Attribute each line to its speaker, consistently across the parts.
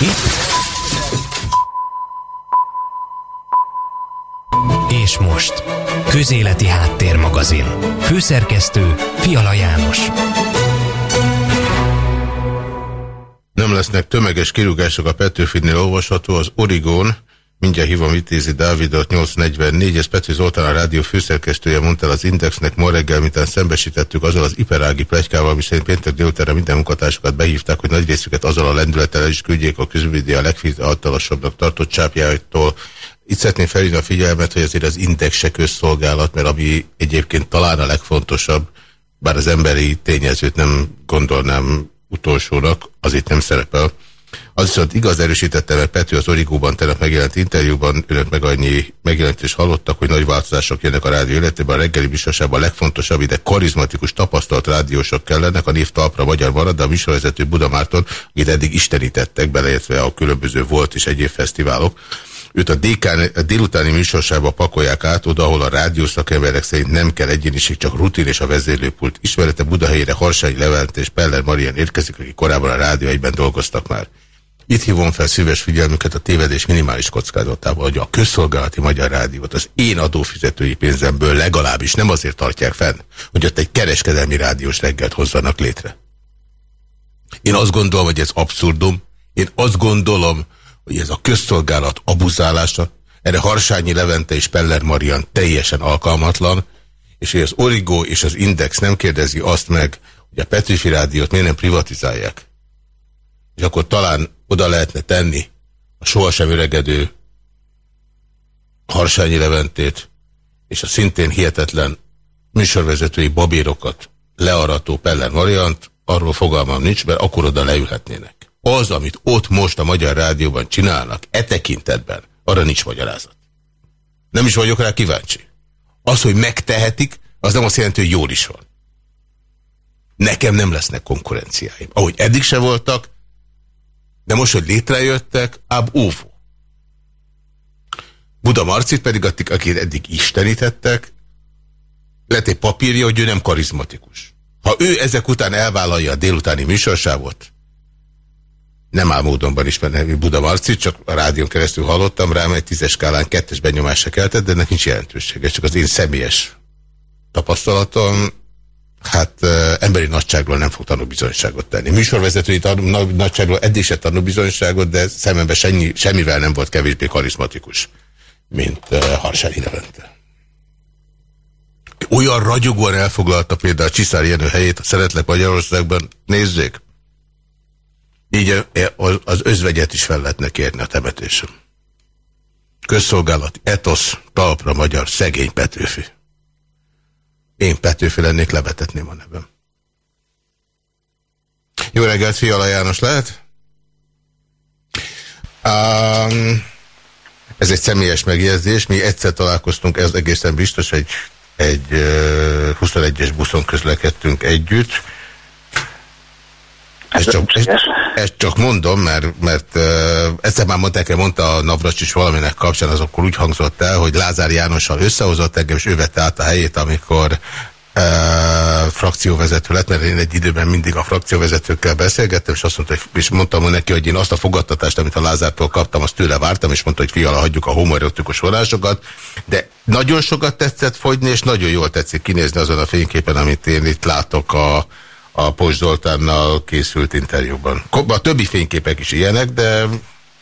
Speaker 1: Itt. És most. Közéleti Háttérmagazin. Főszerkesztő Fiala János.
Speaker 2: Nem lesznek tömeges kirúgások a Petőfinél olvasható az Origón, Mindjárt hívom Vitézi Dávidot, 844, ez Petri Zoltán a rádió főszerkesztője mondta az Indexnek ma reggel, miután szembesítettük azzal az iperági plegykával, miszerint péntek délutánra minden munkatársukat behívták, hogy nagy részüket azzal a lendülettel is küldjék a közügymédia legfiatalosabbnak tartott csápjáitól. Itt szeretném felhívni a figyelmet, hogy azért az Index se közszolgálat, mert ami egyébként talán a legfontosabb, bár az emberi tényezőt nem gondolnám utolsónak, az itt nem szerepel az viszont igaz erősítette, mert Pető az Origóban tegnap megjelent interjúban, önök meg annyi megjelentést hallottak, hogy nagy változások jönnek a rádió életében, a reggeli műsorsában a legfontosabb, ide karizmatikus, tapasztalt rádiósok kellenek, a név talpra magyar marad, de a műsorvezető Budamárton, akit eddig istenítettek, beleértve a különböző volt és egyéb fesztiválok, őt a, dékán, a délutáni műsorsába pakolják át, oda, ahol a rádiószakemberek szerint nem kell egyéniség, csak rutin és a vezérlőpult ismerete Budahelyre Harsányi Levent és Peller Marian érkezik, akik korábban a rádió egyben dolgoztak már. Itt hívom fel szíves figyelmüket a tévedés minimális kockázatával, hogy a közszolgálati Magyar Rádiót az én adófizetői pénzemből legalábbis nem azért tartják fenn, hogy ott egy kereskedelmi rádiós reggelt hozzanak létre. Én azt gondolom, hogy ez abszurdum. Én azt gondolom, hogy ez a közszolgálat abuzálása, erre Harsányi Levente és Peller Marian teljesen alkalmatlan, és hogy az Origo és az Index nem kérdezi azt meg, hogy a Petőfi Rádiót miért nem privatizálják. És akkor talán oda lehetne tenni a sohasem öregedő Harsányi Leventét, és a szintén hihetetlen műsorvezetői babérokat learató Peller Mariant, arról fogalmam nincs, mert akkor oda leülhetnének. Az, amit ott most a Magyar Rádióban csinálnak, e tekintetben, arra nincs magyarázat. Nem is vagyok rá kíváncsi. Az, hogy megtehetik, az nem azt jelenti, hogy jól is van. Nekem nem lesznek konkurenciáim. Ahogy eddig se voltak, de most, hogy létrejöttek, áb óvó. Buda Marcit pedig, akit eddig istenítettek, lett egy papírja, hogy ő nem karizmatikus. Ha ő ezek után elvállalja a délutáni műsorsávot, nem áll módonban ismerni Buda Marcit, csak a rádión keresztül hallottam rá, egy tízes skálán kettes benyomásra keltett, de ennek nincs jelentősége, csak az én személyes tapasztalatom, hát emberi nagyságról nem fog tanúbizonyságot tenni. Műsorvezetői tanú, nagyságról eddig se tanúbizonyságot, de szememben semmi, semmivel nem volt kevésbé karizmatikus, mint Harsányi Levente. Olyan ragyogóan elfoglalta például a Csiszár Jenő helyét a Szeretlek Magyarországban, nézzék, így az özvegyet is fel lehetne kérni a temetésem. Közszolgálat, etosz, talpra magyar, szegény Petőfi. Én Petőfi lennék, levetetném a nevem. Jó reggelt, Fiala János lehet? Um, ez egy személyes megjegyzés. Mi egyszer találkoztunk, ez egészen biztos, egy, egy uh, 21-es buszon közlekedtünk együtt. Ez csak, ez, ezt csak mondom, mert, mert ezt már mondták mondta a Navras is valaminek kapcsán, az akkor úgy hangzott el, hogy Lázár Jánossal összehozott engem, és ő vette át a helyét, amikor uh, frakcióvezető lett, mert én egy időben mindig a frakcióvezetőkkel beszélgettem, és azt mondta, hogy, és mondtam neki, hogy én azt a fogadtatást, amit a Lázártól kaptam, azt tőle vártam, és mondta, hogy fiala, hagyjuk a homoerotikus vonásokat, de nagyon sokat tetszett fogyni, és nagyon jól tetszik kinézni azon a fényképen, amit én itt látok a a Pos Zoltánnal készült interjúban. A többi fényképek is ilyenek, de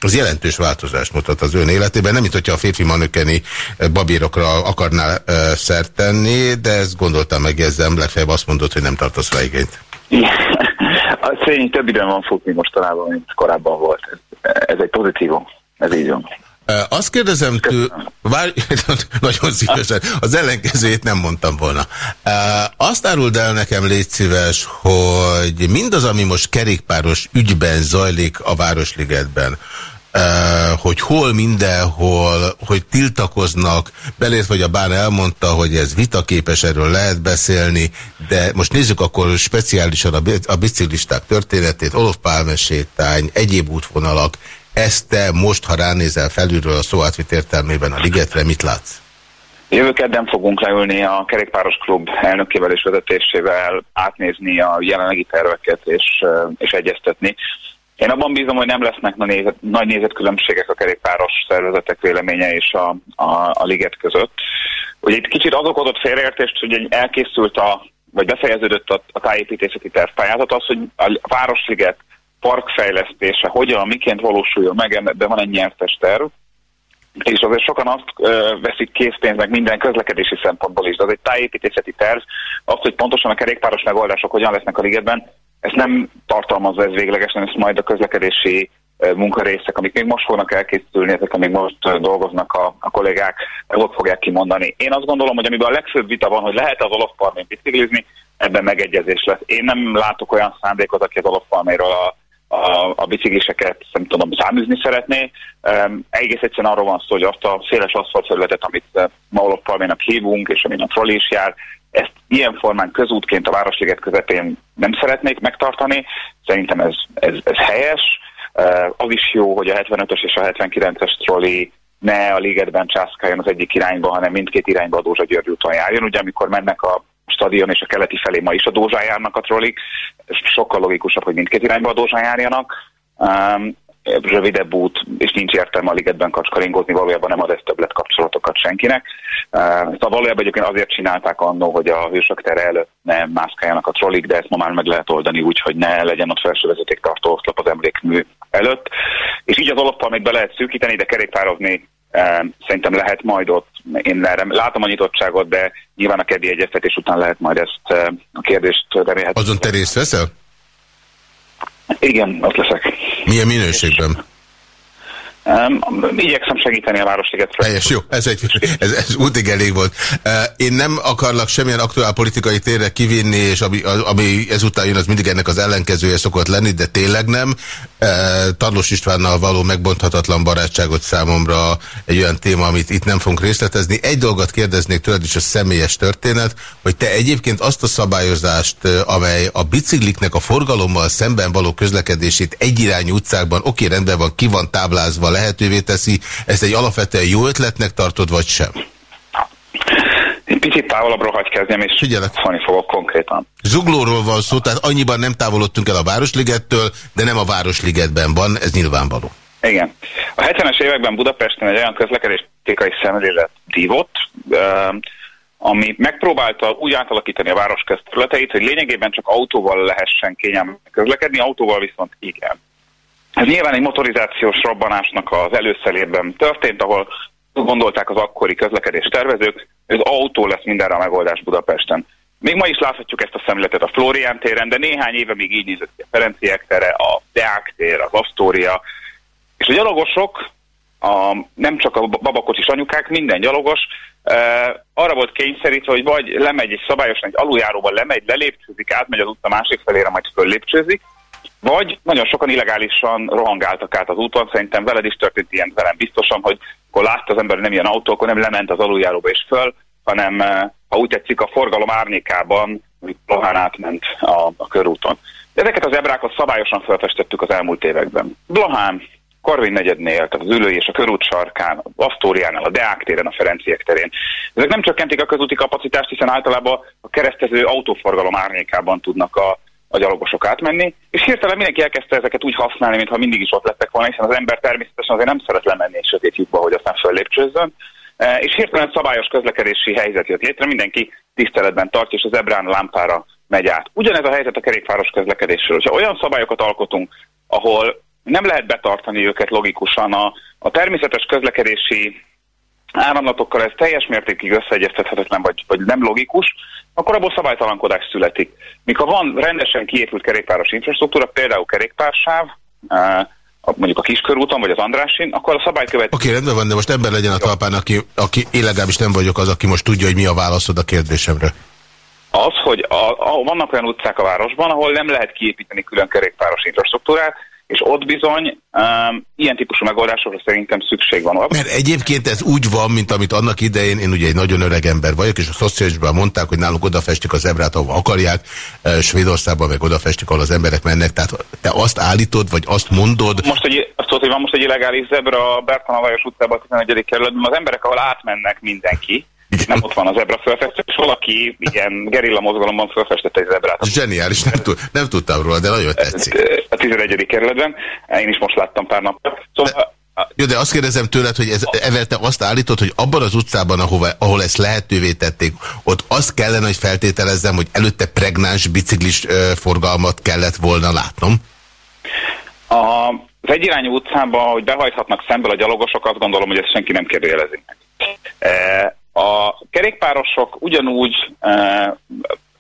Speaker 2: az jelentős változást mutat az ön életében. Nem, mint hogyha a férfi manökeni babírokra akarnál uh, szert tenni, de ezt gondoltam megjegyzem, legfeljebb azt mondod, hogy nem tartasz rá igényt.
Speaker 3: Szény több időn van futni mostanában, mint korábban volt. Ez, ez egy pozitívum. Ez így van.
Speaker 2: Azt kérdezem tő, várj, nagyon szívesen, az ellenkezőjét nem mondtam volna. Azt áruld el nekem, légy szíves, hogy mindaz, ami most kerékpáros ügyben zajlik a Városligetben, hogy hol mindenhol, hogy tiltakoznak, belét vagy a bán elmondta, hogy ez vitaképes, erről lehet beszélni, de most nézzük akkor speciálisan a biciklisták történetét, Olof Pálme sétány, egyéb útvonalak, ezt te most, ha ránézel felülről a szó átvit értelmében a ligetre, mit látsz?
Speaker 3: Jövő kedden fogunk leülni a kerékpáros klub elnökével és vezetésével, átnézni a jelenlegi terveket és, és egyeztetni. Én abban bízom, hogy nem lesznek nagy nézetkülönbségek a kerékpáros szervezetek véleménye és a, a, a liget között. Ugye itt kicsit az okozott félreértést, hogy elkészült a, vagy befejeződött a, a tájépítészeti tervpályázat, az, hogy a Városliget parkfejlesztése hogyan, miként valósuljon meg, ebben van egy nyertes terv, és azért sokan azt ö, veszik készpénznek minden közlekedési szempontból is, de az egy tájépítészeti terv, az, hogy pontosan a kerékpáros megoldások hogyan lesznek a ligetben, ezt nem tartalmazza ez véglegesen, ezt majd a közlekedési munkarészek, amik még most fognak elkészülni, ezek, amik most dolgoznak a, a kollégák, azok fogják kimondani. Én azt gondolom, hogy amiben a legfőbb vita van, hogy lehet az olofpalmén biciklizni, ebben megegyezés lesz. Én nem látok olyan szándékot, aki az olofpalméről a a, a bicikliseket, nem tudom, száműzni szeretné. Um, egész egyszerűen arról van szó, hogy azt a széles aszfaltterületet, amit uh, Maulok hívunk, és amin a troll is jár, ezt ilyen formán közútként a Városliget közepén nem szeretnék megtartani. Szerintem ez, ez, ez helyes. Uh, az is jó, hogy a 75-ös és a 79-es trolli ne a ligetben császkáljon az egyik irányba, hanem mindkét irányba a Dózsa György úton járjon. Ugye amikor mennek a stadion és a keleti felé ma is a Dózsán járnak a trollik, sokkal logikusabb, hogy mindkét irányba a Dózsán járjanak. Um, rövidebb út, és nincs értelme a ligetben kacskaringozni, valójában nem ad ez többlet kapcsolatokat senkinek. Szóval valójában egyébként azért csinálták annó, hogy a hősök tere előtt ne mászkáljanak a trollik, de ezt ma már meg lehet oldani úgy, hogy ne legyen ott felső vezetéktartó oszlop az emlékmű előtt. És így az alappal még be lehet szűkíteni, de kerékpározni Szerintem lehet majd ott, én erre látom a nyitottságot, de nyilván a keddi egyeztetés után lehet majd ezt a kérdést remélhetően.
Speaker 2: Azon te részt veszel?
Speaker 3: Igen, ott leszek.
Speaker 2: Milyen minőségben?
Speaker 3: Um, igyekszem segíteni a Városliget.
Speaker 2: Helyes, jó, ez, egy, ez, ez útig elég volt. Uh, én nem akarlak semmilyen aktuál politikai térre kivinni, és ami, ami ezután jön, az mindig ennek az ellenkezője szokott lenni, de tényleg nem. Uh, Tarlós Istvánnal való megbonthatatlan barátságot számomra egy olyan téma, amit itt nem fogunk részletezni. Egy dolgot kérdeznék tőled is a személyes történet, hogy te egyébként azt a szabályozást, amely a bicikliknek a forgalommal szemben való közlekedését egyirányú utcákban, oké, rendben van, ki van táblázva, lehetővé teszi. Ezt egy alapvetően jó ötletnek tartod, vagy sem?
Speaker 3: Egy picit távolabbra hagy kezdjem, és
Speaker 2: Figyelek.
Speaker 3: szólni fogok konkrétan.
Speaker 2: Zuglóról van szó, tehát annyiban nem távolodtunk el a Városligettől, de nem a Városligetben van, ez nyilvánvaló.
Speaker 3: Igen. A 70-es években Budapesten egy olyan közlekedéstékai szemlélet dívott, ami megpróbálta úgy átalakítani a város közterületeit, hogy lényegében csak autóval lehessen kényelmesen közlekedni, autóval viszont igen. Ez nyilván egy motorizációs robbanásnak az előszelében történt, ahol gondolták az akkori közlekedés tervezők, hogy az autó lesz mindenre a megoldás Budapesten. Még ma is láthatjuk ezt a szemléletet a Florián téren, de néhány éve még így nézett ki a Ferenciek tere, a Deák tér, az Astoria, és a gyalogosok, a, nem csak a babakocsis anyukák, minden gyalogos e, arra volt kényszerítve, hogy vagy lemegy egy szabályosan egy aluljáróban lemegy, lelépcsőzik, átmegy az utca másik felére, majd föllépcsőzik, vagy nagyon sokan illegálisan rohangáltak át az úton, szerintem veled is történt ilyen velem biztosan, hogy akkor látta az ember, hogy nem ilyen autó, akkor nem lement az aluljáróba és föl, hanem eh, ha úgy tetszik a forgalom árnyékában, Lohán átment a, a körúton. Ezeket az ebrákat szabályosan felfestettük az elmúlt években. Blahán, Korvin negyednél, tehát az ülői és a körút sarkán, az Asztóriánál, a Deák téren, a Ferenciek terén. Ezek nem csökkentik a közúti kapacitást, hiszen általában a keresztező autóforgalom árnyékában tudnak a a gyalogosok átmenni, és hirtelen mindenki elkezdte ezeket úgy használni, mintha mindig is ott lettek volna, hiszen az ember természetesen azért nem szeret lemenni egy sötét lyukba, hogy aztán föllépcsőzzön, e, és hirtelen szabályos közlekedési helyzet jött létre, mindenki tiszteletben tartja, és az ebrán lámpára megy át. Ugyanez a helyzet a kerékpáros közlekedésről. Ha olyan szabályokat alkotunk, ahol nem lehet betartani őket logikusan, a, a természetes közlekedési áramlatokkal ez teljes mértékig összeegyeztethetetlen, vagy, vagy nem logikus, akkor abból szabálytalankodás születik. Mikor van rendesen kiépült kerékpáros infrastruktúra, például kerékpársáv, mondjuk a Kiskörúton, vagy az Andrásin, akkor a szabály követ...
Speaker 2: Oké, okay, rendben van, de most ember legyen a talpán, aki, aki én legalábbis nem vagyok az, aki most tudja, hogy mi a válaszod a kérdésemre.
Speaker 3: Az, hogy a, a, vannak olyan utcák a városban, ahol nem lehet kiépíteni külön kerékpáros infrastruktúrát, és ott bizony um, ilyen típusú megoldásokra szerintem szükség van.
Speaker 2: Mert egyébként ez úgy van, mint amit annak idején, én ugye egy nagyon öreg ember vagyok, és a szociálisban mondták, hogy nálunk odafestik az ebrát, ahol akarják, Svédországban meg odafestik, ahol az emberek mennek. Tehát te azt állítod, vagy azt mondod...
Speaker 3: Most egy, azt tudod, hogy van most egy illegális zebra a Bertalan Lajos utcában, a 11. kerületben, az emberek, ahol átmennek mindenki, nem ott van a zebra fölfestő, és valaki ilyen gerilla mozgalomban fölfestette egy zebrát.
Speaker 2: Zseniális, nem, tud, nem tudtam róla, de nagyon tetszik.
Speaker 3: A 11. kerületben, én is most láttam pár nap.
Speaker 2: Szóval jó, de azt kérdezem tőled, hogy ez, evel te azt állítod, hogy abban az utcában, ahova, ahol ezt lehetővé tették, ott azt kellene, hogy feltételezzem, hogy előtte pregnáns biciklis ö, forgalmat kellett volna látnom?
Speaker 3: A, az egyirányú utcában, hogy behajthatnak szemből a gyalogosok, azt gondolom, hogy ezt senki nem kérdőjelezi meg. E, a kerékpárosok ugyanúgy e,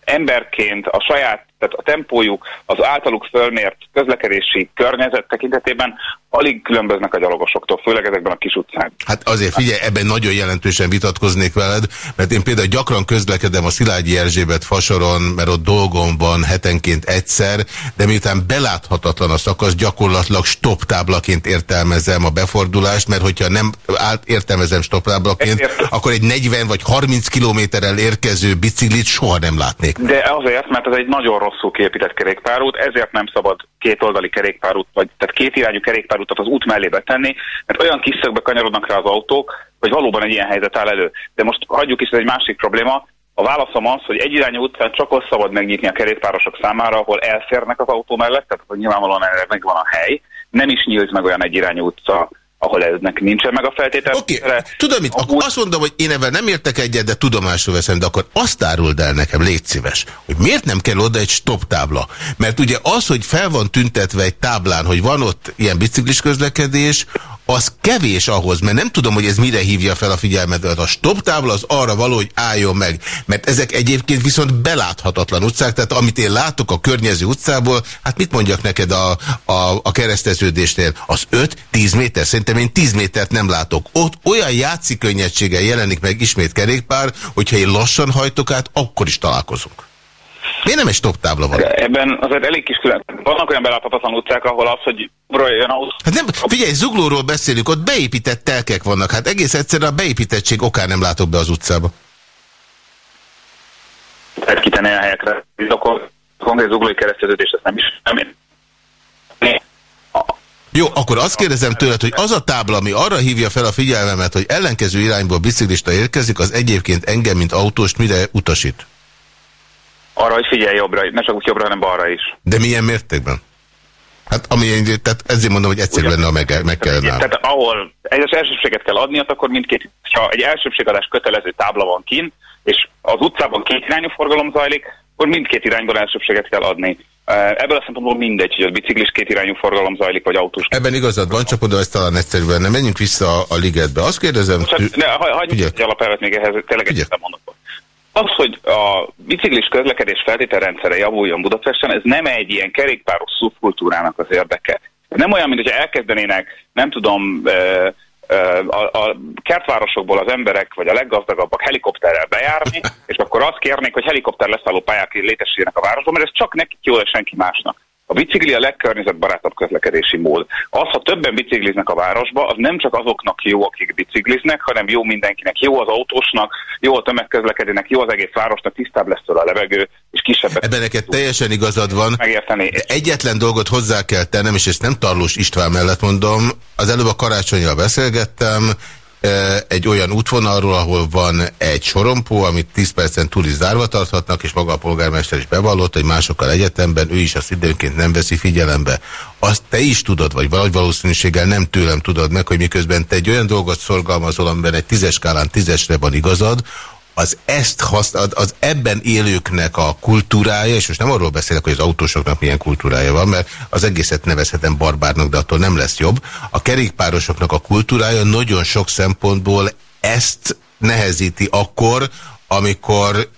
Speaker 3: emberként a saját, tehát a tempójuk, az általuk fölmért közlekedési környezet tekintetében alig különböznek a gyalogosoktól, főleg ezekben a kis utcákban.
Speaker 2: Hát azért figyelj, ebben nagyon jelentősen vitatkoznék veled, mert én például gyakran közlekedem a Szilágyi Erzsébet fasoron, mert ott dolgom van hetenként egyszer, de miután beláthatatlan a szakasz, gyakorlatilag stoptáblaként értelmezem a befordulást, mert hogyha nem át, értelmezem stoptáblaként, akkor egy 40 vagy 30 kilométerrel érkező biciklit soha nem látnék.
Speaker 3: De azért, mert ez egy nagyon rosszul kiépített kerékpárút, ezért nem szabad kétoldali kerékpárút, vagy tehát két irányú kerékpárutat az út mellé betenni, mert olyan kis szögbe kanyarodnak rá az autók, hogy valóban egy ilyen helyzet áll elő. De most hagyjuk is, ez egy másik probléma. A válaszom az, hogy egyirányú utcán csak ott szabad megnyitni a kerékpárosok számára, ahol elférnek az autó mellett, tehát hogy nyilvánvalóan erre megvan a hely. Nem is nyílt meg olyan egyirányú utca ahol eznek nincsen meg a feltétel.
Speaker 2: Oké, okay. tudom mit, akkor azt mondom, hogy én ebben nem értek egyet, de tudomásul veszem, de akkor azt áruld el nekem, légy szíves, hogy miért nem kell oda egy stop tábla? Mert ugye az, hogy fel van tüntetve egy táblán, hogy van ott ilyen biciklis közlekedés, az kevés ahhoz, mert nem tudom, hogy ez mire hívja fel a figyelmet, a stop tábla az arra való, hogy álljon meg, mert ezek egyébként viszont beláthatatlan utcák, tehát amit én látok a környező utcából, hát mit mondjak neked a, a, a kereszteződésnél? Az 5-10 méter? Szerintem én 10 métert nem látok. Ott olyan játszikönnyedséggel jelenik meg ismét kerékpár, hogyha én lassan hajtok át, akkor is találkozunk. Miért nem egy stop tábla van?
Speaker 3: Ebben azért elég kis külön. Vannak olyan beláthatatlan utcák, ahol az, hogy jön autó.
Speaker 2: Hát nem, figyelj, Zuglóról beszélünk, ott beépített telkek vannak. Hát egész egyszerűen a beépítettség okán nem látok be az utcába.
Speaker 3: Tehát kitenni a helyekre. Akkor konkrét zuglói kereszteződés, ezt nem is nem.
Speaker 2: Jó, akkor azt kérdezem tőled, hogy az a tábla, ami arra hívja fel a figyelmemet, hogy ellenkező irányból biciklista érkezik, az egyébként engem, mint autóst mire utasít?
Speaker 3: Arra, hogy figyelj jobbra, ne csak úgy jobbra, hanem balra is.
Speaker 2: De milyen mértékben? Hát ami, tehát ezért mondom, hogy egyszerű lenne, meg, meg kellene.
Speaker 3: Tehát ahol egyes elsőbséget kell adni, akkor mindkét, ha egy elsőbségadás kötelező tábla van kint, és az utcában két irányú forgalom zajlik, akkor mindkét irányban elsőbséget kell adni. Ebből a szempontból mindegy, hogy a biciklis két irányú forgalom zajlik, vagy autós.
Speaker 2: Ebben igazad van, csak oda ez talán egyszerűen nem. Menjünk vissza a ligetbe. Azt kérdezem...
Speaker 3: Csak, ne, hagyj egy alapelvet még ehhez, tényleg egy mondok. Az, hogy a biciklis közlekedés feltételrendszere javuljon Budapesten, ez nem egy ilyen kerékpáros szubkultúrának az érdeke. Nem olyan, mint hogyha elkezdenének, nem tudom, a, a kertvárosokból az emberek, vagy a leggazdagabbak helikopterrel bejárni, és akkor azt kérnék, hogy helikopter leszálló pályák létesüljenek a városban, mert ez csak nekik jó, és senki másnak. A bicikli a legkörnyezetbarátabb közlekedési mód. Az, ha többen bicikliznek a városba, az nem csak azoknak jó, akik bicikliznek, hanem jó mindenkinek. Jó az autósnak, jó a tömegközlekedének, jó az egész városnak, tisztább lesz a levegő, és kisebb.
Speaker 2: Ebben neked teljesen igazad van.
Speaker 3: Megérteni.
Speaker 2: De egyetlen dolgot hozzá kell tennem, és ezt nem Tarlós István mellett mondom. Az előbb a karácsonyjal beszélgettem, egy olyan útvonalról, ahol van egy sorompó, amit 10 percen túl is zárva tarthatnak, és maga a polgármester is bevallott, hogy másokkal egyetemben ő is azt időnként nem veszi figyelembe. Azt te is tudod, vagy valahogy valószínűséggel nem tőlem tudod meg, hogy miközben te egy olyan dolgot szorgalmazol, amiben egy tízes skálán tízesre van igazad, az ezt használ, az ebben élőknek a kultúrája, és most nem arról beszélek, hogy az autósoknak milyen kultúrája van, mert az egészet nevezhetem barbárnak, de attól nem lesz jobb. A kerékpárosoknak a kultúrája nagyon sok szempontból ezt nehezíti akkor, amikor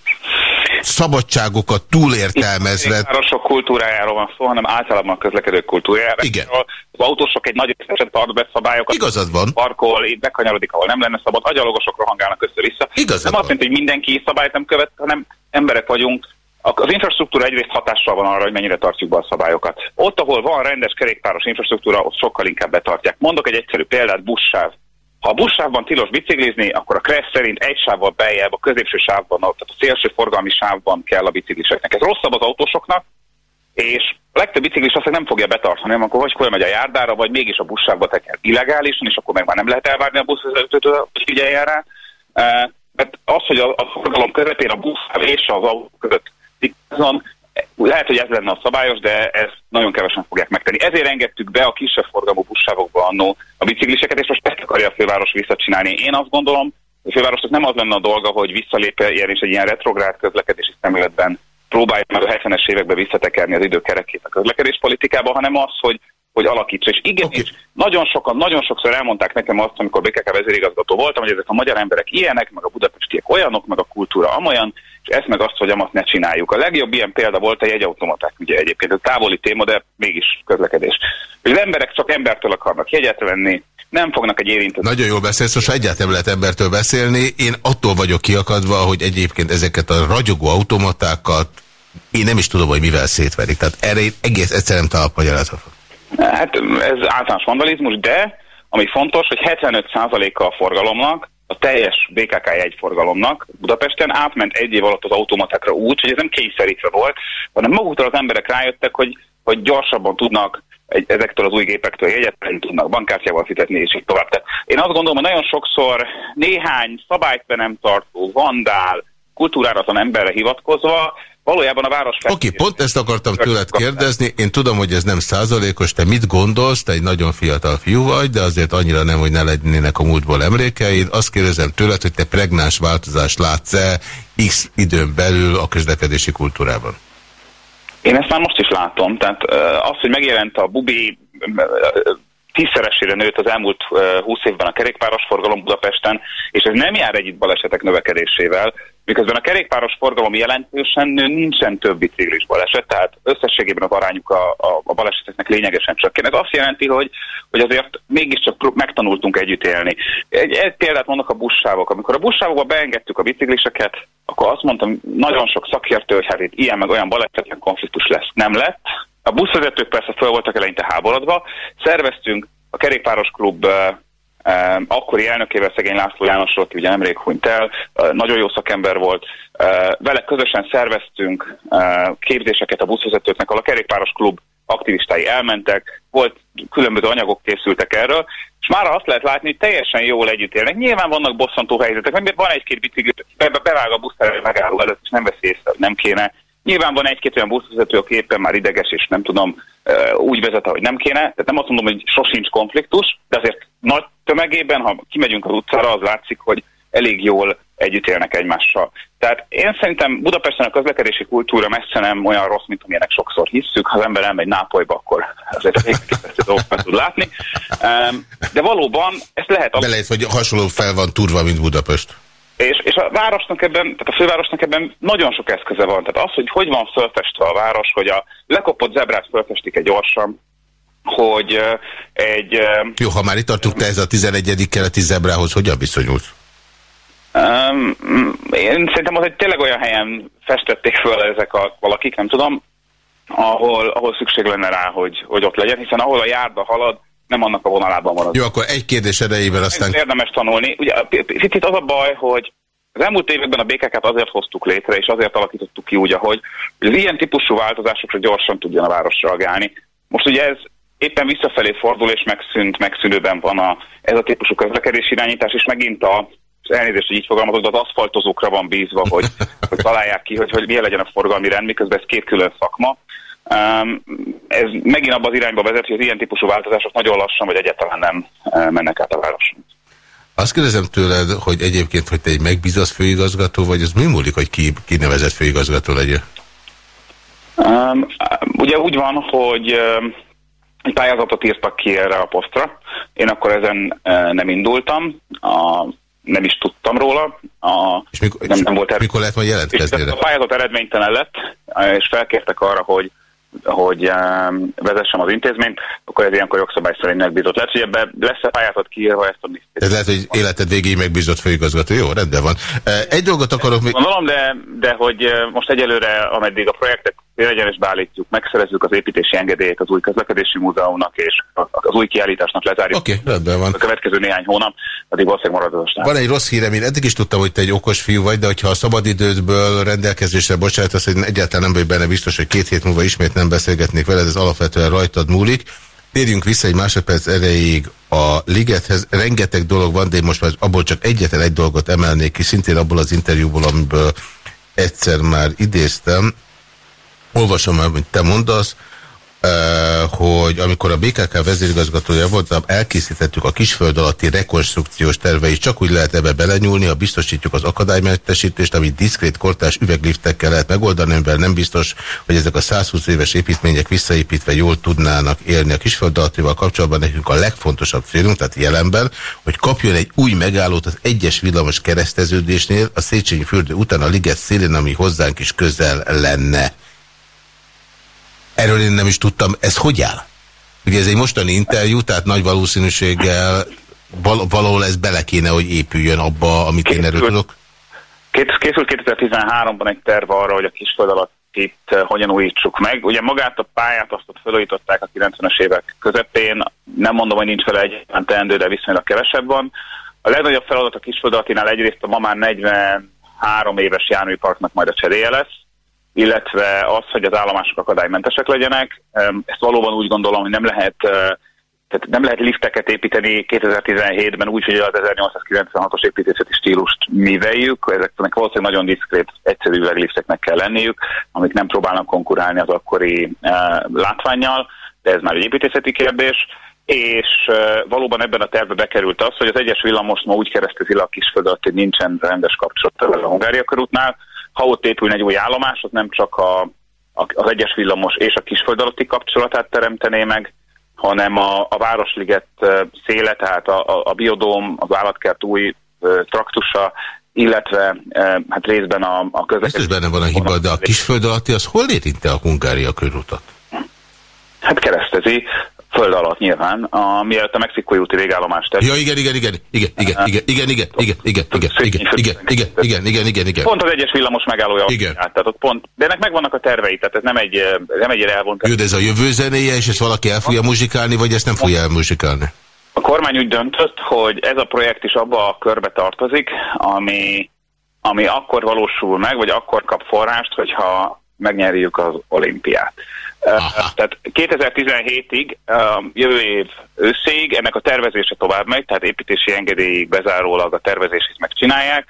Speaker 2: szabadságokat túlértelmezve.
Speaker 3: Nem sok kultúrájáról van szó, hanem általában a közlekedők kultúrájáról.
Speaker 2: Igen.
Speaker 3: Az autósok egy nagy összesen tart be szabályokat.
Speaker 2: Igazad van.
Speaker 3: Parkol, itt bekanyarodik, ahol nem lenne szabad. Agyalogosok rohangálnak össze-vissza.
Speaker 2: Igazad
Speaker 3: nem
Speaker 2: van.
Speaker 3: azt jelenti, hogy mindenki szabályt nem követ, hanem emberek vagyunk. Az infrastruktúra egyrészt hatással van arra, hogy mennyire tartjuk be a szabályokat. Ott, ahol van rendes kerékpáros infrastruktúra, ott sokkal inkább betartják. Mondok egy egyszerű példát, buszsáv. Ha a buszsávban tilos biciklizni, akkor a Kressz szerint egy sávval beljebb, a középső sávban, tehát a szélső forgalmi sávban kell a bicikliseknek. Ez rosszabb az autósoknak, és a legtöbb biciklis azt nem fogja betartani, hanem akkor vagy fölmegy a járdára, vagy mégis a buszsávba teker illegálisan, és akkor meg már nem lehet elvárni a buszvezetőtől, hogy figyeljen rá. mert az, hogy a, a forgalom közepén a busz és az autó között lehet, hogy ez lenne a szabályos, de ezt nagyon kevesen fogják megtenni. Ezért engedtük be a kisebb forgalmú buszsávokba annó a bicikliseket, és most ezt akarja a főváros visszacsinálni. Én azt gondolom, a fővárosnak nem az lenne a dolga, hogy visszalépjen és egy ilyen retrográd közlekedési szemléletben próbálja meg a 70-es évekbe visszatekerni az időkerekét a közlekedés politikába, hanem az, hogy hogy alakítsa. És igen, okay. és nagyon sokan, nagyon sokszor elmondták nekem azt, amikor BKK vezérigazgató voltam, hogy ezek a magyar emberek ilyenek, meg a budapestiek olyanok, meg a kultúra amolyan, és ezt meg azt, hogy amat ne csináljuk. A legjobb ilyen példa volt a jegyautomaták, ugye egyébként, ez távoli téma, de mégis közlekedés. Hogy az emberek csak embertől akarnak jegyet venni, nem fognak egy érintett.
Speaker 2: Nagyon jól beszélsz, most egyáltalán lehet embertől beszélni. Én attól vagyok kiakadva, hogy egyébként ezeket a ragyogó automatákat én nem is tudom, hogy mivel szétverik. Tehát erre én egész egyszerűen találok magyarázatot.
Speaker 3: Hát ez általános vandalizmus, de ami fontos, hogy 75%-a a forgalomnak, a teljes BKK jegyforgalomnak Budapesten átment egy év alatt az automatákra úgy, hogy ez nem kényszerítve volt, hanem maguktól az emberek rájöttek, hogy, hogy gyorsabban tudnak egy, ezektől az új gépektől jegyet tudnak bankkártyával fizetni, és így tovább. Tehát én azt gondolom, hogy nagyon sokszor néhány szabályt nem tartó, vandál, kultúráratlan emberre hivatkozva valójában a város...
Speaker 2: Oké, okay, pont ezt akartam tőled kérdezni. Én tudom, hogy ez nem százalékos. Te mit gondolsz? Te egy nagyon fiatal fiú vagy, de azért annyira nem, hogy ne lennének a múltból emlékeid. Azt kérdezem tőled, hogy te pregnáns változást látsz-e X időn belül a közlekedési kultúrában?
Speaker 3: Én ezt már most is látom. Tehát az, hogy megjelent a Bubi tízszeresére nőtt az elmúlt 20 évben a kerékpáros forgalom Budapesten, és ez nem jár együtt balesetek növekedésével, miközben a kerékpáros forgalom jelentősen nő, nincsen több biciklis baleset, tehát összességében az arányuk a, a, a baleseteknek lényegesen csökken. Ez azt jelenti, hogy, hogy azért mégiscsak megtanultunk együtt élni. Egy, egy példát mondok a buszsávok. Amikor a buszsávokba beengedtük a bicikliseket, akkor azt mondtam nagyon sok szakértő, hogy hát itt ilyen meg olyan balesetnek konfliktus lesz. Nem lett, a buszvezetők persze fel voltak eleinte háborodva, szerveztünk a kerékpáros klub akkori elnökével szegény László Jánosról, aki ugye nemrég hunyt el, nagyon jó szakember volt, vele közösen szerveztünk képzéseket a buszvezetőknek, ahol a kerékpáros klub aktivistái elmentek, volt különböző anyagok készültek erről, és már azt lehet látni, hogy teljesen jól együtt élnek. Nyilván vannak bosszantó helyzetek, mert van egy-két bicikli, bevág a busz megálló előtt, és nem veszi észre, nem kéne Nyilván van egy-két olyan buszvezető, aki éppen már ideges, és nem tudom, úgy vezet, hogy nem kéne. Tehát nem azt mondom, hogy sosincs konfliktus, de azért nagy tömegében, ha kimegyünk az utcára, az látszik, hogy elég jól együtt élnek egymással. Tehát én szerintem Budapesten a közlekedési kultúra messze nem olyan rossz, mint amilyenek sokszor hisszük. Ha az ember elmegy Nápolyba, akkor azért elképesztő dolgokat tud látni. De valóban ezt lehet...
Speaker 2: Belejött, hogy hasonló fel van turva, mint Budapest.
Speaker 3: És, és a városnak ebben, tehát a fővárosnak ebben nagyon sok eszköze van. Tehát az, hogy hogy van fölfestve a város, hogy a lekopott zebrát fölfestik egy gyorsan, hogy egy...
Speaker 2: Jó, ha már itt tartunk, te ez a 11. keleti zebrához hogyan viszonyulsz?
Speaker 3: Um, én szerintem az egy tényleg olyan helyen festették föl ezek a valakik, nem tudom, ahol, ahol szükség lenne rá, hogy, hogy ott legyen, hiszen ahol a járda halad, nem annak a vonalában marad.
Speaker 2: Jó, akkor egy kérdés erejével aztán...
Speaker 3: Ez érdemes tanulni. Ugye picit az a baj, hogy az elmúlt években a BKK-t azért hoztuk létre, és azért alakítottuk ki úgy, ahogy hogy az ilyen típusú változásokra gyorsan tudjon a város reagálni. Most ugye ez éppen visszafelé fordul, és megszűnt, megszűnőben van a, ez a típusú közlekedés irányítás, és megint a elnézést, hogy így fogalmazok, de az aszfaltozókra van bízva, hogy, hogy találják ki, hogy, hogy milyen legyen a forgalmi rend, miközben ez két külön szakma. Ez megint abban az irányba vezet, hogy az ilyen típusú változások nagyon lassan, vagy egyáltalán nem uh, mennek át a városon.
Speaker 2: Azt kérdezem tőled, hogy egyébként, hogy te egy megbízott főigazgató vagy, az mi múlik, hogy ki, ki nevezett főigazgató legyen?
Speaker 3: Um, ugye úgy van, hogy um, egy pályázatot írtak ki erre a posztra. Én akkor ezen uh, nem indultam. A, nem is tudtam róla. A,
Speaker 2: és mikor, nem, nem volt er... mikor lehet majd jelentkezni?
Speaker 3: A pályázat eredménytelen lett, és felkértek arra, hogy hogy vezessem az intézményt, akkor ez ilyenkor jogszabály szerint megbízott. Lehet, hogy ebbe lesz-e pályázat kiírva ezt a
Speaker 2: Ez lehet, hogy életed végéig megbízott főigazgató. Jó, rendben van. Egy dolgot akarok még...
Speaker 3: Gondolom, de, de hogy most egyelőre, ameddig a projektek és beállítjuk, megszerezzük az építési engedélyt az új közlekedési múzeumnak, és az új kiállításnak lezárjuk.
Speaker 2: Oké, okay, rendben van.
Speaker 3: A következő néhány hónap, addig valószínűleg marad az
Speaker 2: Van egy rossz hírem, én eddig is tudtam, hogy te egy okos fiú vagy, de hogyha a szabadidődből rendelkezésre bocsájtasz, hogy egyáltalán nem vagy benne biztos, hogy két hét múlva ismét nem beszélgetnék veled, ez alapvetően rajtad múlik. Térjünk vissza egy másodperc erejéig a ligethez rengeteg dolog van, de én most már abból csak egyetlen egy dolgot emelnék ki, szintén abból az interjúból, amiből egyszer már idéztem. Olvasom már, mint te mondasz, hogy amikor a BKK vezérigazgatója voltam, elkészítettük a kisföld alatti rekonstrukciós terveit, csak úgy lehet ebbe belenyúlni, ha biztosítjuk az akadálymentesítést, amit diszkrét kortás üvegliftekkel lehet megoldani, amivel nem biztos, hogy ezek a 120 éves építmények visszaépítve jól tudnának élni. A kisföld alattival kapcsolatban nekünk a legfontosabb célunk, tehát jelenben, hogy kapjon egy új megállót az egyes villamos kereszteződésnél, a Széchenyi fürdő után a liget szélén, ami hozzánk is közel lenne. Erről én nem is tudtam. Ez hogy áll? Ugye ez egy mostani interjú, tehát nagy valószínűséggel val valahol ez bele kéne, hogy épüljön abba, amit én erről tudok.
Speaker 3: Készült 2013-ban egy terv arra, hogy a kisföld itt eh, hogyan újítsuk meg. Ugye magát a pályát azt ott felújították a 90-es évek közepén, nem mondom, hogy nincs vele egy teendő, de viszonylag kevesebb van. A legnagyobb feladat a kisföld alattinál egyrészt a ma már 43 éves járműparknak majd a cseréje lesz, illetve az, hogy az állomások akadálymentesek legyenek. Ezt valóban úgy gondolom, hogy nem lehet tehát nem lehet lifteket építeni 2017-ben úgy, hogy az 1896-os építészeti stílust műveljük. Ezeknek valószínűleg nagyon diszkrét, egyszerű lifteknek kell lenniük, amik nem próbálnak konkurálni az akkori uh, látványjal, de ez már egy építészeti kérdés. És uh, valóban ebben a tervbe bekerült az, hogy az egyes villamos ma úgy keresztezi le a kisföldet, hogy nincsen rendes kapcsolat a Hungária körútnál, ha ott épülne egy új állomás, az nem csak a, a, az egyes villamos és a kisföld alatti kapcsolatát teremtené meg, hanem a, a Városliget széle, tehát a, a, a biodóm, az állatkert új traktusa, illetve hát részben a, a közlekedés.
Speaker 2: Biztos benne van a hiba, de a kisföld alatti az hol érinte a Hungária körútat?
Speaker 3: Hát keresztezi föld alatt nyilván, a, mielőtt a mexikói úti végállomást
Speaker 2: tett. Ja, igen, igen, igen, igen, igen, igen, igen, igen, igen, igen, igen, igen, igen, igen, igen, igen, igen.
Speaker 3: Pont az egyes villamos megállója.
Speaker 2: Igen.
Speaker 3: Tehát ott pont, de ennek megvannak a tervei, tehát ez nem egy, nem egy elvont.
Speaker 2: Jó, de ez a jövő zenéje, és ezt valaki el fogja muzsikálni, vagy ezt nem fogja elmuzsikálni?
Speaker 3: A kormány úgy döntött, hogy ez a projekt is abba a körbe tartozik, ami, ami akkor valósul meg, vagy akkor kap forrást, hogyha megnyerjük az olimpiát. Aha. Tehát 2017-ig, jövő év őszéig ennek a tervezése tovább megy, tehát építési engedélyig bezárólag a tervezését megcsinálják,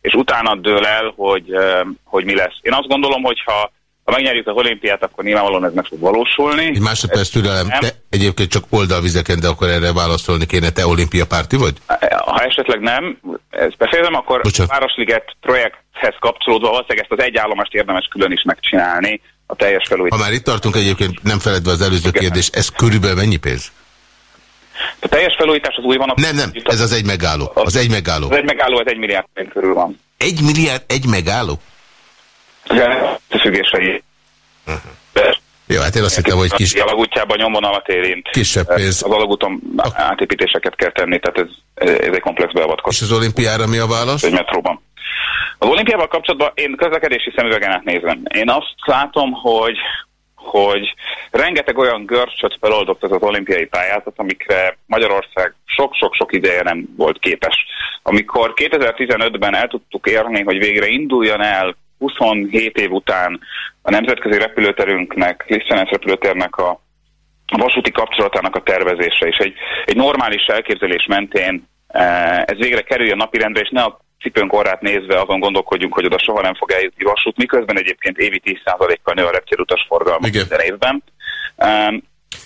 Speaker 3: és utána dől el, hogy, hogy mi lesz. Én azt gondolom, hogy ha ha megnyerjük az olimpiát, akkor nyilvánvalóan ez meg fog valósulni.
Speaker 2: Egy másodperc türelem, te egyébként csak oldalvizeken, de akkor erre válaszolni kéne. Te olimpia párti vagy?
Speaker 3: Ha esetleg nem, ezt befejezem, akkor Bocsánat. a Városliget projekthez kapcsolódva valószínűleg ezt az egy állomást érdemes külön is megcsinálni, a teljes felújítás.
Speaker 2: Ha már itt tartunk egyébként, nem feledve az előző Igen. kérdés, ez körülbelül mennyi pénz?
Speaker 3: A teljes felújítás az új van.
Speaker 2: Nem, nem, ez az egy megálló. Az egy megálló.
Speaker 3: Az egy megálló, ez egy milliárd körül van.
Speaker 2: Egy milliárd, egy megálló?
Speaker 3: Összefüggései. Uh -huh.
Speaker 2: Jó, hát én azt hittem, hogy kis...
Speaker 3: A alagútjában nyomvonalat érint.
Speaker 2: Kisebb pénz.
Speaker 3: Az alagúton a... átépítéseket kell tenni, tehát ez, ez egy komplex beavatkozás.
Speaker 2: És az olimpiára mi a válasz?
Speaker 3: Egy metróban. Az olimpiával kapcsolatban én közlekedési szemüvegen átnézem. Én azt látom, hogy hogy rengeteg olyan görcsöt feloldott ez az olimpiai pályázat, amikre Magyarország sok-sok-sok ideje nem volt képes. Amikor 2015-ben el tudtuk érni, hogy végre induljon el 27 év után a nemzetközi repülőterünknek, Lisztenes repülőtérnek a vasúti kapcsolatának a tervezése, és egy, egy normális elképzelés mentén eh, ez végre kerüljön napirendre, és ne a cipőnk orrát nézve azon gondolkodjunk, hogy oda soha nem fog eljutni vasút, miközben egyébként évi 10%-kal nő a reptérutas forgalma minden évben.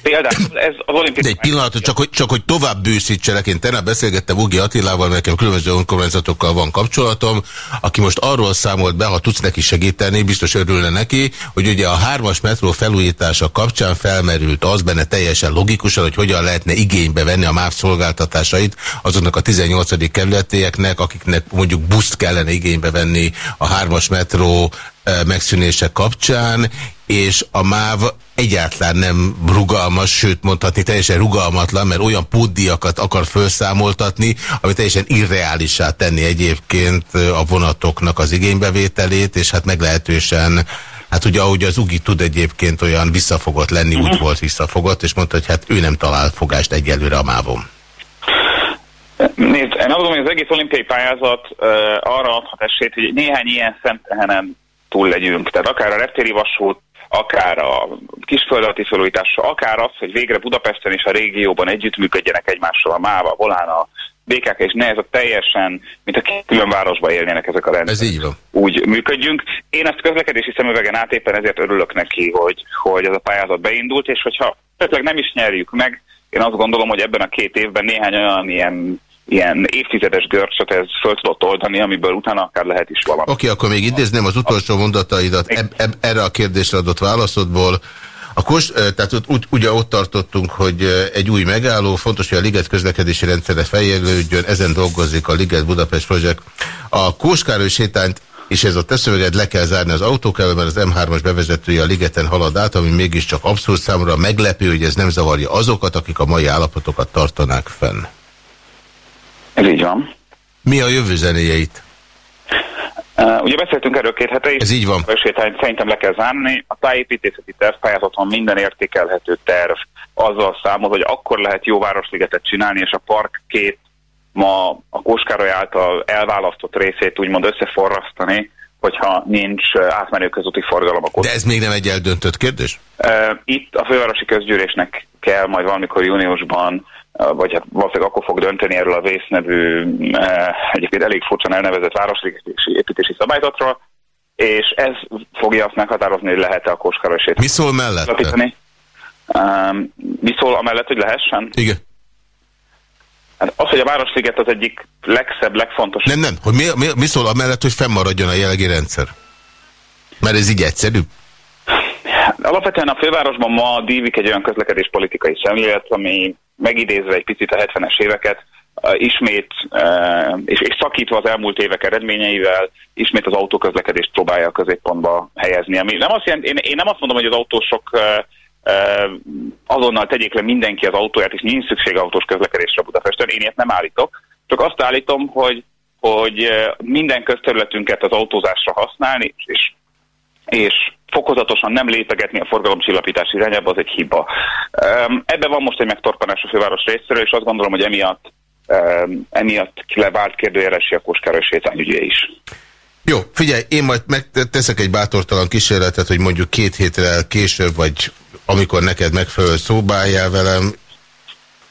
Speaker 3: Például ez az olimpiai...
Speaker 2: De egy pillanatot, csak hogy, csak hogy tovább bőszítselek, én tegnap beszélgettem Ugi Attilával, nekem különböző önkormányzatokkal van kapcsolatom, aki most arról számolt be, ha tudsz neki segíteni, biztos örülne neki, hogy ugye a hármas metró felújítása kapcsán felmerült az benne teljesen logikusan, hogy hogyan lehetne igénybe venni a MÁV szolgáltatásait azoknak a 18. kerületieknek, akiknek mondjuk buszt kellene igénybe venni a hármas metró megszűnése kapcsán, és a MÁV egyáltalán nem rugalmas, sőt mondhatni teljesen rugalmatlan, mert olyan pótdiakat akar felszámoltatni, ami teljesen irreálisá tenni egyébként a vonatoknak az igénybevételét, és hát meglehetősen Hát ugye ahogy az UGI tud egyébként olyan visszafogott lenni, uh -huh. úgy mhm. volt visszafogott, és mondta, hogy hát ő nem talál fogást egyelőre a mávon.
Speaker 3: Nézd, én azt hogy az egész olimpiai pályázat uh, arra adhat esélyt, hogy néhány ilyen szemtehenen túl legyünk. Tehát akár a reptéri vasút, akár a kisföldalati felújítása, akár az, hogy végre Budapesten és a régióban együttműködjenek egymással a MÁVA, Volán, a BKK, és ne ez a teljesen, mint a két külön városban élnének ezek a rendszerek.
Speaker 2: Ez így van.
Speaker 3: Úgy működjünk. Én ezt közlekedési szemüvegen át éppen ezért örülök neki, hogy, hogy ez a pályázat beindult, és hogyha esetleg nem is nyerjük meg, én azt gondolom, hogy ebben a két évben néhány olyan ilyen ilyen évtizedes görcsöt ez föl tudott oldani, amiből utána akár lehet is valami.
Speaker 2: Oké, okay, akkor még idézném az utolsó mondataidat eb, eb, erre a kérdésre adott válaszodból. A kos, tehát ott, ugye ott tartottunk, hogy egy új megálló, fontos, hogy a Liget közlekedési rendszere fejlődjön, ezen dolgozik a Liget Budapest Projekt. A Kóskároly sétányt és ez a teszöveged le kell zárni az autók elől, mert az M3-as bevezetője a Ligeten halad át, ami mégiscsak abszurd számra meglepő, hogy ez nem zavarja azokat, akik a mai állapotokat tartanák fenn.
Speaker 3: Ez így van.
Speaker 2: Mi a jövő zenéjeit?
Speaker 3: Uh, ugye beszéltünk erről két hete, és
Speaker 2: Ez így van.
Speaker 3: szerintem le kell zárni. A tájépítészeti tervpályázaton minden értékelhető terv azzal számol, hogy akkor lehet jó városligetet csinálni, és a park két ma a Kóskároly által elválasztott részét úgymond összeforrasztani, hogyha nincs átmenő közúti forgalom.
Speaker 2: Akkor... De ez még nem egy eldöntött kérdés?
Speaker 3: Itt a fővárosi közgyűlésnek kell majd valamikor júniusban vagy hát valószínűleg akkor fog dönteni erről a vész nevű, egyébként elég furcsan elnevezett városépítési építési szabályzatról, és ez fogja azt meghatározni, hogy lehet-e a koskarosét.
Speaker 2: Mi szól mellette?
Speaker 3: Mi szól amellett, hogy lehessen?
Speaker 2: Igen.
Speaker 3: Hát az, hogy a Városliget az egyik legszebb, legfontosabb.
Speaker 2: Nem, nem. Hogy mi, mi, mi szól amellett, hogy fennmaradjon a jelenlegi rendszer? Mert ez így egyszerű?
Speaker 3: Alapvetően a fővárosban ma dívik egy olyan közlekedéspolitikai szemlélet, ami megidézve egy picit a 70-es éveket, ismét, és, szakítva az elmúlt évek eredményeivel, ismét az autóközlekedést próbálja a középpontba helyezni. Ami nem azt jelent, én, én nem azt mondom, hogy az autósok azonnal tegyék le mindenki az autóját, és nincs szükség autós közlekedésre Budapesten. Én ilyet nem állítok. Csak azt állítom, hogy, hogy minden közterületünket az autózásra használni, és, és fokozatosan nem lépegetni a forgalomcsillapítás irányába, az egy hiba. Ebben van most egy megtorpanás a főváros részéről, és azt gondolom, hogy emiatt, emiatt levált kérdőjelesi a Koskároly sétányügye is.
Speaker 2: Jó, figyelj, én majd megteszek egy bátortalan kísérletet, hogy mondjuk két hétre később, vagy amikor neked megfelelő szóbáljál velem,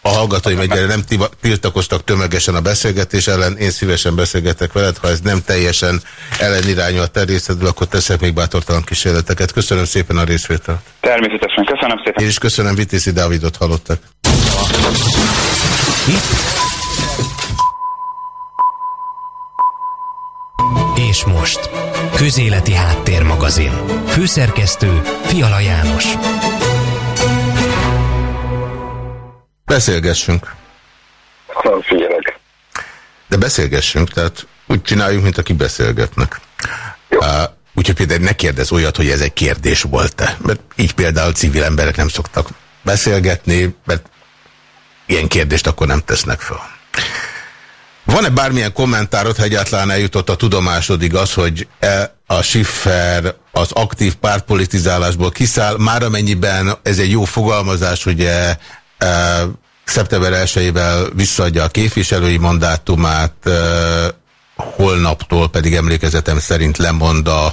Speaker 2: a hallgatóim egyre nem tiltakoztak tömegesen a beszélgetés ellen, én szívesen beszélgetek veled, ha ez nem teljesen ellenirányú a te részedül, akkor teszek még bátortalan kísérleteket. Köszönöm szépen a részvételt.
Speaker 3: Természetesen, köszönöm szépen.
Speaker 2: Én is köszönöm, Vitézi Dávidot hallottak.
Speaker 1: És most, Közéleti Háttérmagazin. Főszerkesztő Fiala János.
Speaker 2: Beszélgessünk.
Speaker 4: Figyelek.
Speaker 2: De beszélgessünk, tehát úgy csináljuk, mint aki beszélgetnek. Uh, úgyhogy például ne kérdez olyat, hogy ez egy kérdés volt-e. Mert így például civil emberek nem szoktak beszélgetni, mert ilyen kérdést akkor nem tesznek fel. Van-e bármilyen kommentárod, ha egyáltalán eljutott a tudomásodig az, hogy e a Schiffer az aktív pártpolitizálásból kiszáll, már amennyiben ez egy jó fogalmazás, ugye szeptember 1-ével visszaadja a képviselői mandátumát, holnaptól pedig emlékezetem szerint lemond a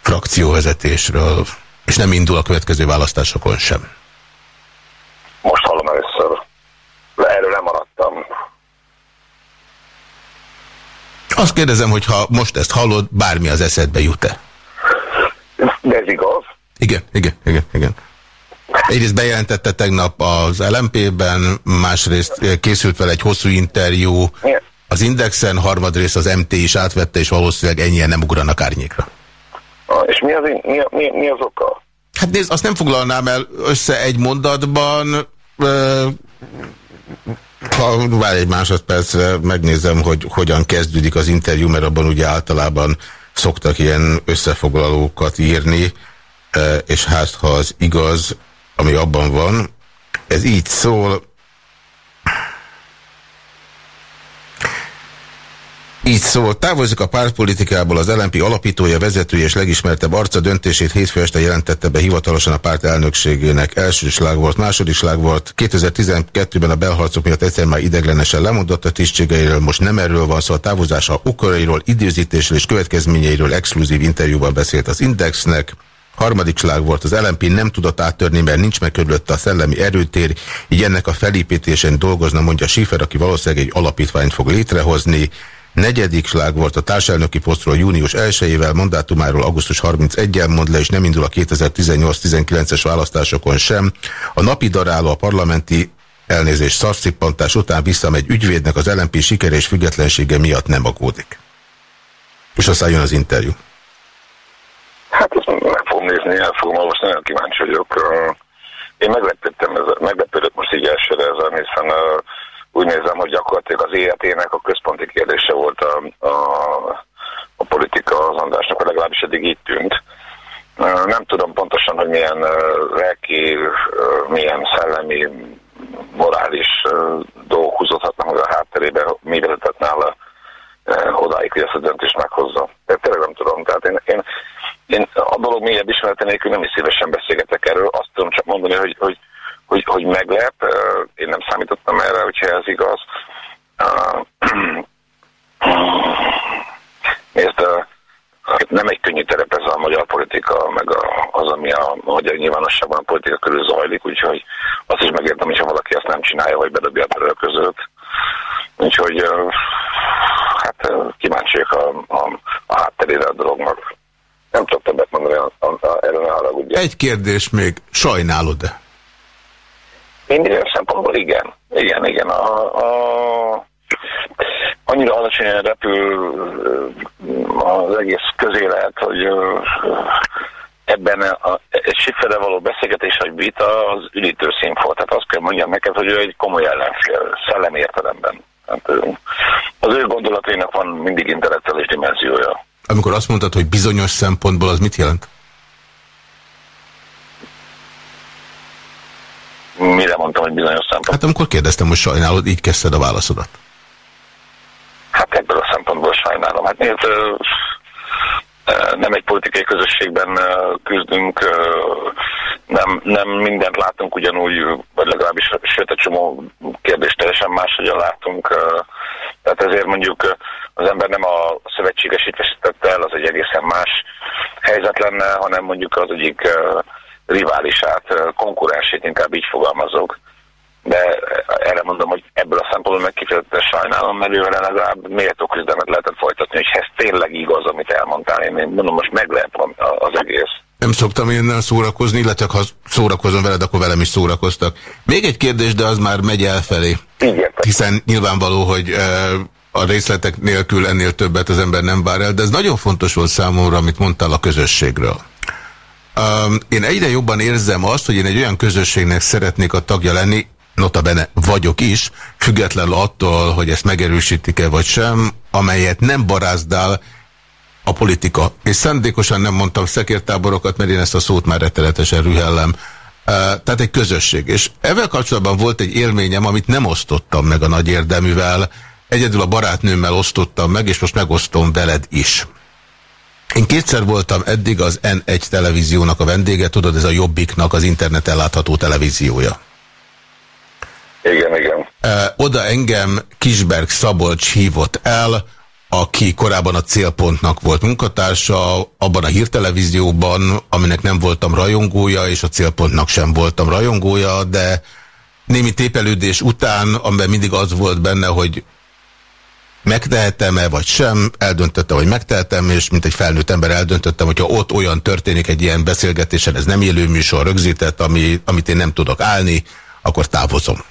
Speaker 2: frakcióvezetésről, és nem indul a következő választásokon sem.
Speaker 4: Most hallom először. Erről nem maradtam.
Speaker 2: Azt kérdezem, hogy ha most ezt hallod, bármi az eszedbe jut-e?
Speaker 4: De ez igaz?
Speaker 2: Igen, igen, igen, igen. Egyrészt bejelentette tegnap az LMP-ben, másrészt készült vele egy hosszú interjú az Indexen, harmadrészt az MT is átvette, és valószínűleg ennyien nem ugranak árnyékra.
Speaker 4: És mi az, mi, mi, mi az oka?
Speaker 2: Hát nézd, azt nem foglalnám el össze egy mondatban, ha várj egy másodpercre, megnézem, hogy hogyan kezdődik az interjú, mert abban ugye általában szoktak ilyen összefoglalókat írni, és hát ha az igaz, ami abban van. Ez így szól. Így szól, távozik a pártpolitikából az LNP alapítója, vezetője és legismertebb arca döntését hétfő este jelentette be hivatalosan a párt elnökségének. Első slag volt, második slag volt. 2012-ben a belharcok miatt egyszer már ideglenesen lemondott a tisztségeiről, most nem erről van szó, a távozása okorairól, időzítésről és következményeiről exkluzív interjúban beszélt az Indexnek. Harmadik slág volt, az LMP nem tudott áttörni, mert nincs meg a szellemi erőtér, így ennek a felépítésen dolgozna, mondja Schiffer, aki valószínűleg egy alapítványt fog létrehozni. Negyedik slág volt a társelnöki posztról június 1-ével, mandátumáról augusztus 31-el mond le, és nem indul a 2018-19-es választásokon sem. A napi daráló a parlamenti elnézés szarszippantás után visszamegy ügyvédnek az LNP siker és függetlensége miatt nem aggódik. És aztán jön az interjú.
Speaker 4: Hát fogom nézni, el fogom olvasni, nagyon kíváncsi vagyok. Én meglepődtem, meglepődött most így elsőre ezen, hiszen úgy nézem, hogy gyakorlatilag az életének a központi kérdése volt a, a, a politika az Andrásnak, legalábbis eddig így tűnt. Nem tudom pontosan, hogy milyen lelki, milyen szellemi, morális dolgok húzódhatnak meg a hátterében, mi vezetett nála odáig, hogy ezt a döntést meghozza. De tényleg nem tudom. Tehát én, én, én a dolog mélyebb ismerete nélkül nem is szívesen beszélgetek erről. Azt tudom csak mondani, hogy, hogy hogy, hogy meglep, én nem számítottam erre, hogyha ez igaz. Nézd, nem egy könnyű terep ez a magyar politika, meg az, ami a magyar nyilvánosságban a politika körül zajlik, úgyhogy azt is megértem, hogyha valaki ezt nem csinálja, vagy bedobja a között. Úgyhogy hát kíváncsiak a, a, a hátterére a dolognak. Nem tudok többet mondani, erre ne haragudj.
Speaker 2: Egy kérdés még, sajnálod-e?
Speaker 4: Minden szempontból igen. Igen, igen. A, a, annyira alacsonyan repül az egész közélet, hogy ebben a, egy sifere való beszélgetés vagy vita az üdítő színfolt. Tehát azt kell mondjam neked, hogy ő egy komoly ellenfél, szellemi értelemben. Hát, az ő gondolatainak van mindig intellektuális dimenziója.
Speaker 2: Amikor azt mondtad, hogy bizonyos szempontból, az mit jelent?
Speaker 4: Mire mondtam, hogy bizonyos szempontból?
Speaker 2: Hát amikor kérdeztem, hogy sajnálod, így kezdted a válaszodat.
Speaker 4: Hát ebből a szempontból sajnálom. Hát nézd, nem egy politikai közösségben küzdünk, nem, nem mindent látunk ugyanúgy, vagy legalábbis sőt egy csomó kérdést teljesen máshogyan látunk. Tehát ezért mondjuk az ember nem a szövetségesít veszítette el, az egy egészen más helyzet lenne, hanem mondjuk az egyik riválisát, konkurensét, inkább így fogalmazok. De erre mondom, hogy ebből a szempontból meg kifejezetten sajnálom, mert ővel legalább méltó küzdelmet lehetett folytatni, hogy ez tényleg igaz, amit elmondtál. Én mondom, most meglep az egész.
Speaker 2: Nem szoktam innen szórakozni, illetve ha szórakozom veled, akkor velem is szórakoztak. Még egy kérdés, de az már megy elfelé.
Speaker 4: Igen.
Speaker 2: Hiszen nyilvánvaló, hogy a részletek nélkül ennél többet az ember nem vár el, de ez nagyon fontos volt számomra, amit mondtál a közösségről. Én egyre jobban érzem azt, hogy én egy olyan közösségnek szeretnék a tagja lenni, nota bene vagyok is, függetlenül attól, hogy ezt megerősítik-e vagy sem, amelyet nem barázdál a politika. És szándékosan nem mondtam szekértáborokat, mert én ezt a szót már rettenetesen rühellem. Tehát egy közösség. És ezzel kapcsolatban volt egy élményem, amit nem osztottam meg a nagy érdeművel, egyedül a barátnőmmel osztottam meg, és most megosztom veled is. Én kétszer voltam eddig az N1 televíziónak a vendége, tudod, ez a Jobbiknak az internet ellátható televíziója.
Speaker 4: Igen, igen.
Speaker 2: Oda engem Kisberg Szabolcs hívott el, aki korábban a Célpontnak volt munkatársa, abban a hírtelevízióban, aminek nem voltam rajongója, és a Célpontnak sem voltam rajongója, de némi tépelődés után, amiben mindig az volt benne, hogy megtehetem-e, vagy sem, eldöntöttem, hogy megtehetem, és mint egy felnőtt ember eldöntöttem, hogyha ott olyan történik egy ilyen beszélgetésen, ez nem élő műsor rögzített, ami, amit én nem tudok állni, akkor távozom.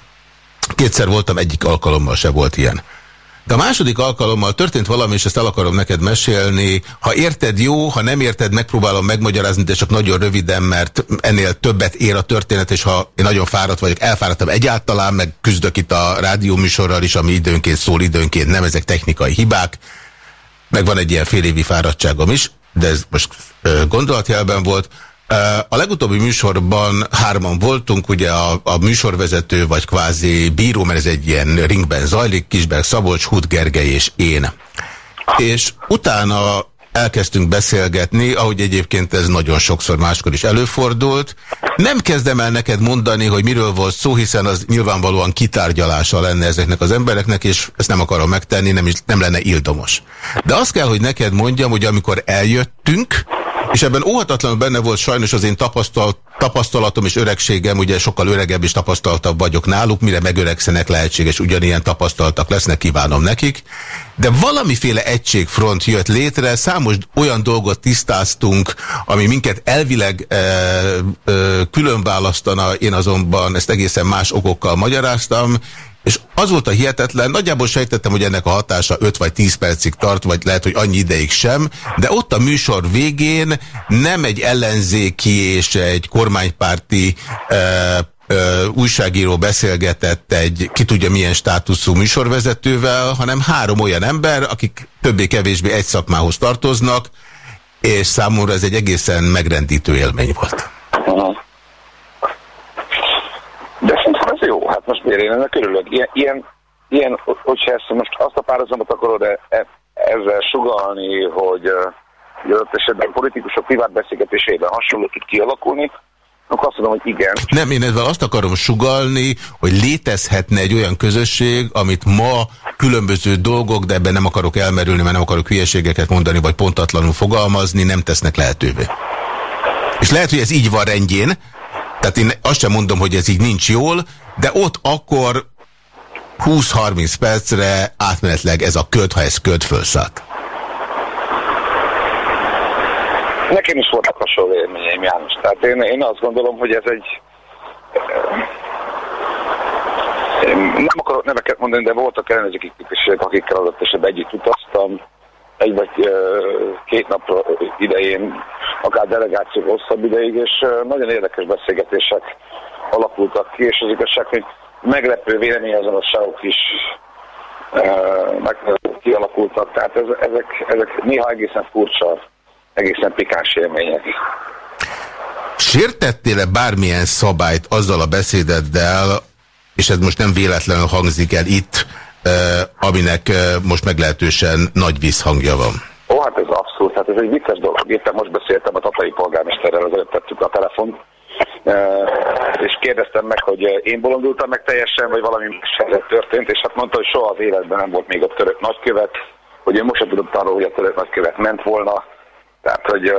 Speaker 2: Kétszer voltam, egyik alkalommal se volt ilyen. De a második alkalommal történt valami, és ezt el akarom neked mesélni. Ha érted, jó, ha nem érted, megpróbálom megmagyarázni, de csak nagyon röviden, mert ennél többet ér a történet, és ha én nagyon fáradt vagyok, elfáradtam egyáltalán, meg küzdök itt a rádióműsorral is, ami időnként szól, időnként nem, ezek technikai hibák. Meg van egy ilyen fél évi fáradtságom is, de ez most gondolatjelben volt. A legutóbbi műsorban hárman voltunk, ugye a, a műsorvezető vagy kvázi bíró, mert ez egy ilyen ringben zajlik, Kisberg Szabolcs, Hud Gergely és én. És utána elkezdtünk beszélgetni, ahogy egyébként ez nagyon sokszor máskor is előfordult. Nem kezdem el neked mondani, hogy miről volt szó, hiszen az nyilvánvalóan kitárgyalása lenne ezeknek az embereknek, és ezt nem akarom megtenni, nem, is, nem lenne ildomos. De azt kell, hogy neked mondjam, hogy amikor eljöttünk, És ebben óhatatlanul benne volt sajnos az én tapasztal, tapasztalatom és öregségem, ugye sokkal öregebb és tapasztaltabb vagyok náluk, mire megöregszenek lehetséges, ugyanilyen tapasztaltak lesznek, kívánom nekik. De valamiféle egységfront jött létre, számos olyan dolgot tisztáztunk, ami minket elvileg e, e, különválasztana, én azonban ezt egészen más okokkal magyaráztam, és az volt a hihetetlen, nagyjából sejtettem, hogy ennek a hatása 5 vagy 10 percig tart, vagy lehet, hogy annyi ideig sem, de ott a műsor végén nem egy ellenzéki és egy kormánypárti e, e, újságíró beszélgetett egy ki tudja milyen státuszú műsorvezetővel, hanem három olyan ember, akik többé-kevésbé egy szakmához tartoznak, és számomra ez egy egészen megrendítő élmény volt.
Speaker 4: Most miért én ennek örülök? Ilyen, ilyen, ilyen hogyha ezt most azt a párhuzamot akarod -e, ezzel sugalni, hogy uh, esetben politikusok privát beszélgetésében hasonló tud kialakulni, akkor azt mondom, hogy igen.
Speaker 2: Nem, én ezzel azt akarom sugalni, hogy létezhetne egy olyan közösség, amit ma különböző dolgok, de ebben nem akarok elmerülni, mert nem akarok hülyeségeket mondani, vagy pontatlanul fogalmazni, nem tesznek lehetővé. És lehet, hogy ez így van rendjén, tehát én azt sem mondom, hogy ez így nincs jól, de ott akkor 20-30 percre átmenetleg ez a köd, ha ez köd fölszállt.
Speaker 4: Nekem is voltak hasonló élményeim, János. Tehát én, én azt gondolom, hogy ez egy... Én nem akarok neveket mondani, de voltak képviselők, akikkel adott esetben együtt utaztam, egy vagy két nap idején, akár delegációk hosszabb ideig, és nagyon érdekes beszélgetések alakultak ki, és az igazság, hogy meglepő véleményazonosságok is meg kialakultak, tehát ez, ezek, ezek néha egészen furcsa, egészen pikáns élmények.
Speaker 2: Sértettél-e bármilyen szabályt azzal a beszédeddel, és ez most nem véletlenül hangzik el itt, aminek most meglehetősen nagy vízhangja van?
Speaker 4: Ó, hát ez abszolút, hát ez egy vicces dolog. Éppen most beszéltem a tatai polgármesterrel, az tettük a telefont, és kérdeztem meg, hogy én bolondultam meg teljesen, vagy valami más történt, és hát mondta, hogy soha az életben nem volt még a török nagykövet, hogy én most sem tudott arról, hogy a török nagykövet ment volna, tehát, hogy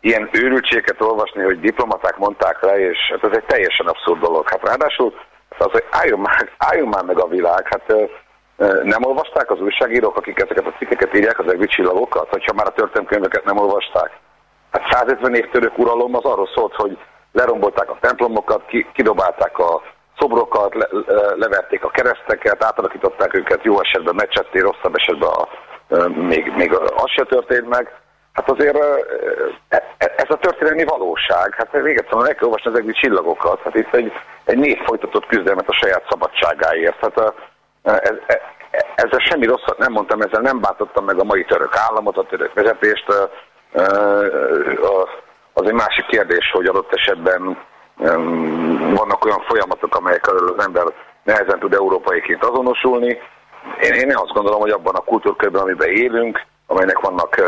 Speaker 4: ilyen őrültséget olvasni, hogy diplomaták mondták le, és hát ez egy teljesen abszurd dolog. Hát ráadásul az, hogy álljon már, álljon már meg a világ, hát nem olvasták az újságírók, akik ezeket a cikkeket írják, az egri csillagokat, hogyha már a történelmkönyveket nem olvasták? Hát 150 év török uralom az arról szólt, hogy lerombolták a templomokat, kidobálták a szobrokat, le, leverték a kereszteket, átalakították őket jó esetben meccsetté, rosszabb esetben a, még, még az se történt meg. Hát azért e, e, ez a történelmi valóság, hát még egyszer meg kell olvasni ezekből csillagokat, hát itt egy, egy név folytatott küzdelmet a saját szabadságáért. Hát ez, e, ezzel semmi rosszat nem mondtam, ezzel nem bántottam meg a mai török államot, a török vezetést, az egy másik kérdés, hogy adott esetben vannak olyan folyamatok, amelyek az ember nehezen tud európaiként azonosulni. Én, én azt gondolom, hogy abban a kultúrkörben, amiben élünk, amelynek vannak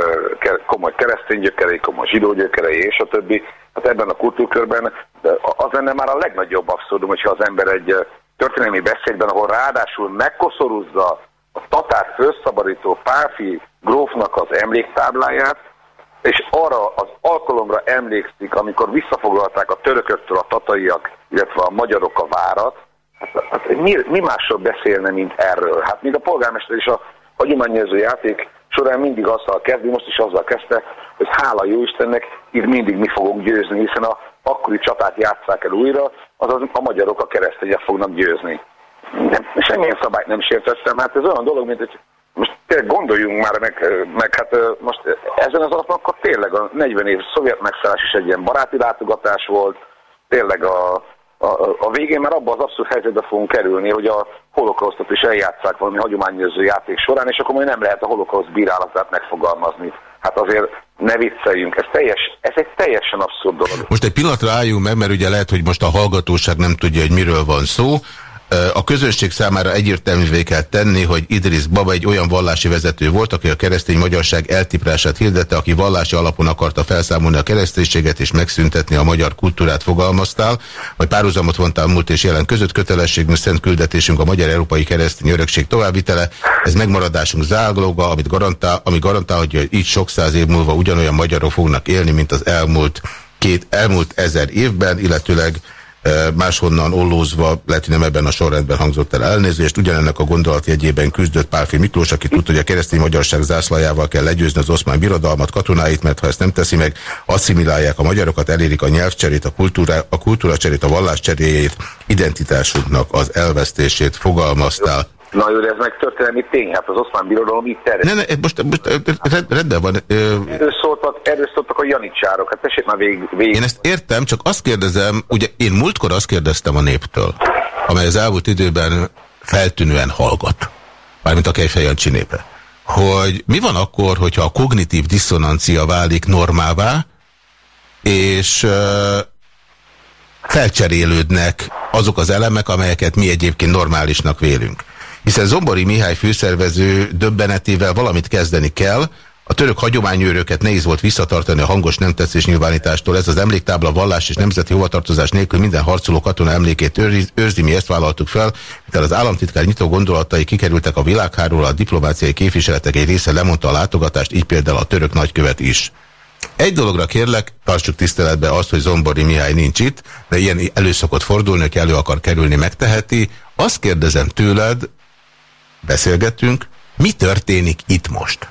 Speaker 4: komoly keresztény gyökerei, komoly zsidó gyökerei és a többi, hát ebben a kultúrkörben az lenne már a legnagyobb abszurdum, hogyha az ember egy történelmi beszédben, ahol ráadásul megkoszorúzza a tatár főszabadító Páfi grófnak az emléktábláját, és arra az alkalomra emlékszik, amikor visszafoglalták a törököktől a tataiak, illetve a magyarok a várat, hát, hát mi, mi másról beszélne, mint erről? Hát még a polgármester is a hagyományozó játék során mindig azzal kezdi, most is azzal kezdte, hogy hála jó Istennek, itt mindig mi fogunk győzni, hiszen a akkori csatát játsszák el újra, azaz a magyarok a keresztények fognak győzni. Nem, semmilyen szabályt nem sértettem, hát ez olyan dolog, mint hogy most tényleg gondoljunk már meg, meg hát most ezen az alapon akkor tényleg a 40 év szovjet megszállás is egy ilyen baráti látogatás volt, tényleg a, a, a végén már abban az abszolút helyzetbe fogunk kerülni, hogy a holokausztot is eljátszák valami hagyományozó játék során, és akkor majd nem lehet a holokauszt bírálatát megfogalmazni. Hát azért ne vicceljünk, ez, teljes, ez egy teljesen abszurd dolog.
Speaker 2: Most egy pillanatra álljunk meg, mert ugye lehet, hogy most a hallgatóság nem tudja, hogy miről van szó. A közönség számára egyértelművé kell tenni, hogy Idris Baba egy olyan vallási vezető volt, aki a keresztény magyarság eltiprását hirdette, aki vallási alapon akarta felszámolni a kereszténységet és megszüntetni a magyar kultúrát fogalmaztál, vagy párhuzamot vontál múlt és jelen között kötelességünk, szent küldetésünk a magyar európai keresztény örökség továbbvitele. Ez megmaradásunk záglóga, amit garantál, ami garantál, hogy így sok száz év múlva ugyanolyan magyarok fognak élni, mint az elmúlt két elmúlt ezer évben, illetőleg máshonnan ollózva, lehet, hogy nem ebben a sorrendben hangzott el elnézést. Ugyanennek a gondolatjegyében küzdött Pálfi Miklós, aki tudta, hogy a keresztény magyarság zászlajával kell legyőzni az oszmán birodalmat, katonáit, mert ha ezt nem teszi meg, asszimilálják a magyarokat, elérik a nyelvcserét, a, kultúra, a kultúracserét, a valláscseréjét, identitásunknak az elvesztését fogalmaztál.
Speaker 4: Na jó, de ez meg történelmi tény, hát az oszmán birodalom itt terjed.
Speaker 2: Ne, ne, most, most rendben van.
Speaker 4: Erről szóltak, erről szóltak a janicsárok, hát tessék már végig, végig.
Speaker 2: Én ezt értem, csak azt kérdezem, ugye én múltkor azt kérdeztem a néptől, amely az elmúlt időben feltűnően hallgat, mármint a Kejfejancsi népe, hogy mi van akkor, hogyha a kognitív diszonancia válik normává, és felcserélődnek azok az elemek, amelyeket mi egyébként normálisnak vélünk hiszen Zombori Mihály főszervező döbbenetével valamit kezdeni kell, a török hagyományőröket nehéz volt visszatartani a hangos nem tetszés nyilvánítástól. Ez az emléktábla vallás és nemzeti hovatartozás nélkül minden harcoló katona emlékét őrzi, mi ezt vállaltuk fel, mivel az államtitkár nyitó gondolatai kikerültek a világháról, a diplomáciai képviseletek egy része lemondta a látogatást, így például a török nagykövet is. Egy dologra kérlek, tartsuk tiszteletbe azt, hogy Zombori Mihály nincs itt, de ilyen előszokott fordulni, hogy elő akar kerülni, megteheti. Azt kérdezem tőled, beszélgettünk. Mi történik itt most?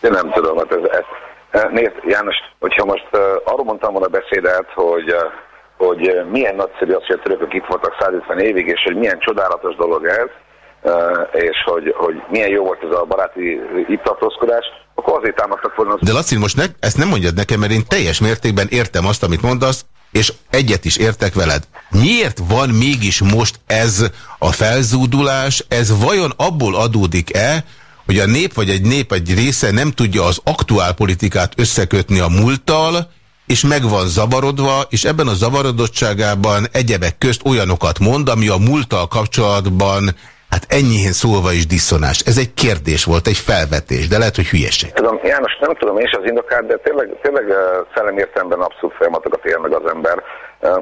Speaker 4: Én nem tudom, hát ez, ez eh, Nézd, János, hogyha most uh, arról mondtam volna a beszédet, hogy, uh, hogy milyen nagyszerű az, hogy a törökök itt voltak 150 évig, és hogy milyen csodálatos dolog ez, uh, és hogy, hogy milyen jó volt ez a baráti itt tartózkodás, akkor azért támadtak volna. Az...
Speaker 2: De Laci, most ne, ezt nem mondjad nekem, mert én teljes mértékben értem azt, amit mondasz, és egyet is értek veled. Miért van mégis most ez a felzúdulás? Ez vajon abból adódik-e, hogy a nép vagy egy nép egy része nem tudja az aktuál politikát összekötni a múlttal, és meg van zavarodva, és ebben a zavarodottságában egyebek közt olyanokat mond, ami a múlttal kapcsolatban Hát ennyién szólva is diszonás. Ez egy kérdés volt, egy felvetés, de lehet, hogy hülyeség.
Speaker 4: Tudom, János, nem tudom én is az indokát, de tényleg, tényleg szellem értelemben abszolút folyamatokat él meg az ember.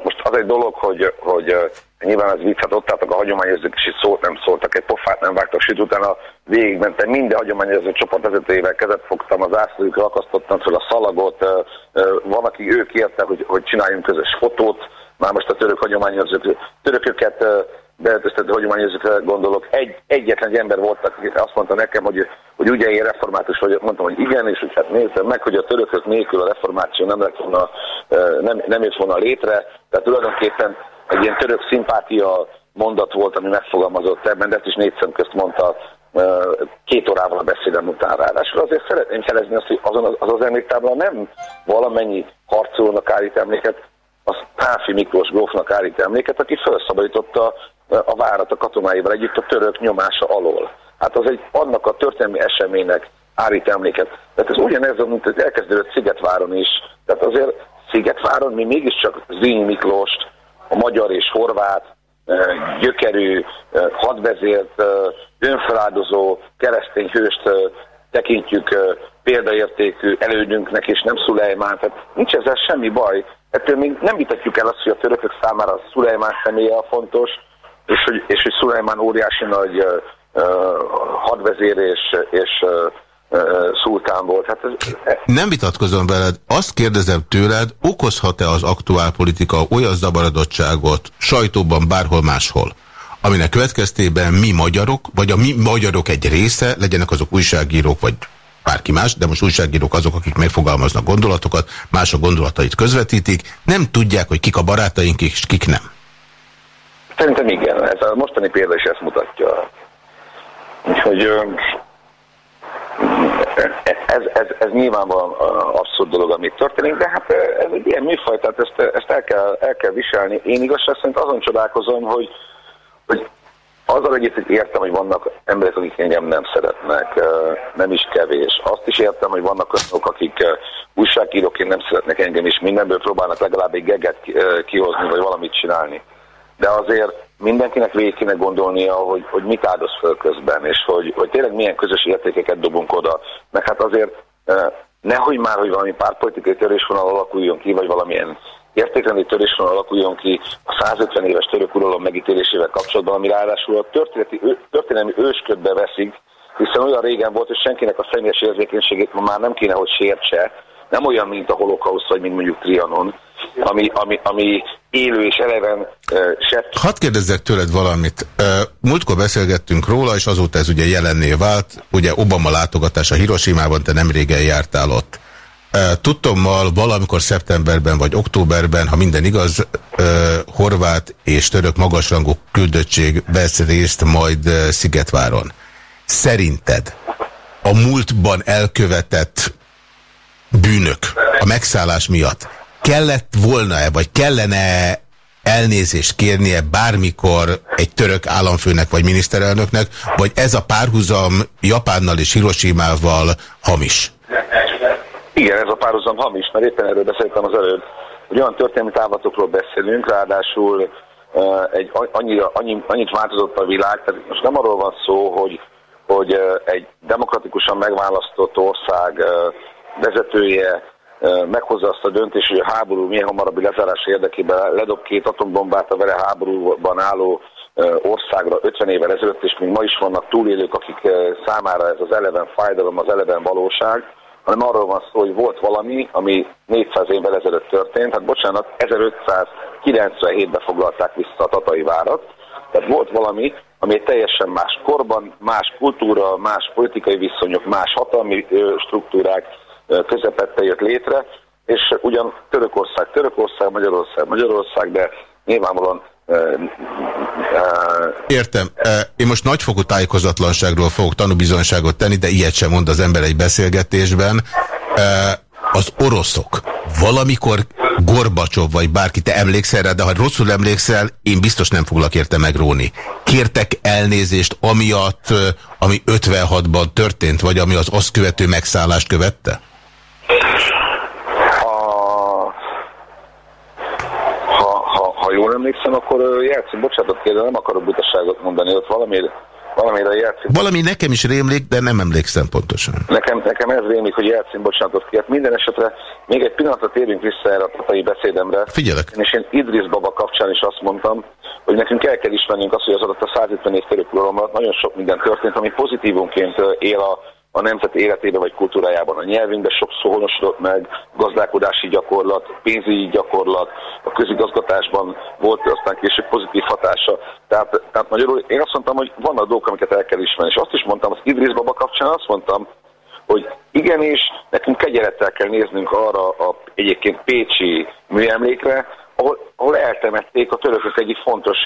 Speaker 4: Most az egy dolog, hogy, hogy nyilván ez vicc, hát ott álltak a hagyományozók, és szót nem szóltak, egy pofát nem vágtak, sőt utána végigmentem minden hagyományozó csoportvezetőjével kezet fogtam, az ászlójukra akasztottam fel a szalagot, van, aki ők kérte, hogy, hogy csináljunk közös fotót, már most a török hagyományozók, törököket beöltöztető hagyományozókra gondolok. Egy, egyetlen egy ember volt, aki azt mondta nekem, hogy, hogy ugye én református vagyok. Mondtam, hogy igen, és hát néztem meg, hogy a törökök nélkül a reformáció nem lett volna, nem, nem jött volna létre. Tehát tulajdonképpen egy ilyen török szimpátia mondat volt, ami megfogalmazott ebben, de ezt is négy szem közt mondta két órával a beszédem után ráadásul. Azért szeretném jelezni azt, hogy azon az, az, az emléktábla nem valamennyi harcolónak állít emléket, az Páfi Miklós grófnak állít emléket, aki felszabadította a várat a katonáival együtt a török nyomása alól. Hát az egy annak a történelmi eseménynek állít emléket. Tehát ez ugyanez, mint az elkezdődött Szigetváron is. Tehát azért Szigetváron mi mégiscsak Zíny Miklóst, a magyar és horvát, gyökerű, hadvezért, önfeláldozó keresztény hőst tekintjük példaértékű elődünknek, és nem Szulejmán. Tehát nincs ezzel semmi baj. Ettől még nem vitatjuk el azt, hogy a törökök számára Szulejmán személye a fontos, és hogy, és hogy Szulajmán óriási nagy uh, hadvezér és, és uh, szultán volt. Hát ez...
Speaker 2: Nem vitatkozom veled, azt kérdezem tőled, okozhat-e az aktuál politika olyan zabaradottságot sajtóban bárhol máshol, aminek következtében mi magyarok, vagy a mi magyarok egy része, legyenek azok újságírók, vagy bárki más, de most újságírók azok, akik megfogalmaznak gondolatokat, mások gondolatait közvetítik, nem tudják, hogy kik a barátaink és kik nem.
Speaker 4: Szerintem igen, ez a mostani példa is ezt mutatja. Úgyhogy ez, ez, ez nyilvánvalóan abszurd dolog, amit történik, de hát ez egy ilyen műfaj, tehát ezt, ezt el, kell, el kell viselni. Én igazság szerint azon csodálkozom, hogy, hogy azzal együtt, hogy értem, hogy vannak emberek, akik engem nem szeretnek, nem is kevés. Azt is értem, hogy vannak olyanok, akik újságíróként nem szeretnek engem, és mindenből próbálnak legalább egy geget kihozni, vagy valamit csinálni de azért mindenkinek végig kéne gondolnia, hogy, hogy mit áldoz föl közben, és hogy, hogy tényleg milyen közös értékeket dobunk oda. Meg hát azért nehogy már, hogy valami pártpolitikai törésvonal alakuljon ki, vagy valamilyen értékrendi törésvonal alakuljon ki a 150 éves török uralom megítélésével kapcsolatban, ami ráadásul a történeti, történelmi ősködbe veszik, hiszen olyan régen volt, hogy senkinek a személyes érzékenységét ma már nem kéne, hogy sértse, nem olyan, mint a holokauszt, vagy mint mondjuk Trianon, ami, ami, ami élő és eleven se...
Speaker 2: Hadd kérdezzek tőled valamit. Múltkor beszélgettünk róla, és azóta ez ugye jelenné vált. Ugye Obama látogatása Hiroshima-ban, te nem régen jártál ott. Tudtommal valamikor szeptemberben vagy októberben, ha minden igaz, horvát és török magasrangú küldöttség vesz részt majd Szigetváron. Szerinted a múltban elkövetett bűnök a megszállás miatt kellett volna-e, vagy kellene elnézést kérnie bármikor egy török államfőnek vagy miniszterelnöknek, vagy ez a párhuzam Japánnal és Hiroshima-val hamis?
Speaker 4: Igen, ez a párhuzam hamis, mert éppen erről beszéltem az előbb, hogy olyan történelmi távlatokról beszélünk, ráadásul egy, annyira, annyi, annyit változott a világ, tehát most nem arról van szó, hogy, hogy egy demokratikusan megválasztott ország vezetője meghozza azt a döntést, hogy a háború milyen hamarabbi lezárás érdekében ledob két atombombát a vele háborúban álló országra 50 évvel ezelőtt, és még ma is vannak túlélők, akik számára ez az eleven fájdalom, az eleven valóság, hanem arról van szó, hogy volt valami, ami 400 évvel ezelőtt történt, hát bocsánat, 1597-ben foglalták vissza a Tatai várat, tehát volt valami, ami egy teljesen más korban, más kultúra, más politikai viszonyok, más hatalmi struktúrák, közepette jött létre, és ugyan Törökország, Törökország, Magyarország, Magyarország, de nyilvánvalóan
Speaker 2: Értem. Én most nagyfokú tájékozatlanságról fogok tanúbizonyságot tenni, de ilyet sem mond az ember egy beszélgetésben. Az oroszok valamikor Gorbacsov vagy bárki, te emlékszel rá, de ha rosszul emlékszel, én biztos nem foglak érte megróni. Kértek elnézést amiatt, ami 56-ban történt, vagy ami az azt követő megszállást követte?
Speaker 4: Jól emlékszem, akkor Jelcin, bocsánatot kérde, nem akarok butaságot mondani, ott valami, valamire Jelcin...
Speaker 2: Valami nekem is rémlik, de nem emlékszem pontosan.
Speaker 4: Nekem, nekem ez rémlik, hogy Jelcin bocsánatot kért. Minden esetre még egy pillanatra térjünk vissza erre a tatai beszédemre.
Speaker 2: Figyelek.
Speaker 4: És én Idris Baba kapcsán is azt mondtam, hogy nekünk el kell ismernünk azt, hogy az alatt a 150 év török nagyon sok minden történt, ami pozitívunként él a a nemzet életében vagy kultúrájában. A nyelvünkben sokszor honosodott meg, gazdálkodási gyakorlat, pénzügyi gyakorlat, a közigazgatásban volt aztán később pozitív hatása. Tehát, tehát magyarul én azt mondtam, hogy vannak dolgok, amiket el kell ismerni. És azt is mondtam, az Idris Baba kapcsán azt mondtam, hogy igenis, nekünk kegyelettel kell néznünk arra a egyébként Pécsi műemlékre, ahol, ahol eltemették a törökök egyik fontos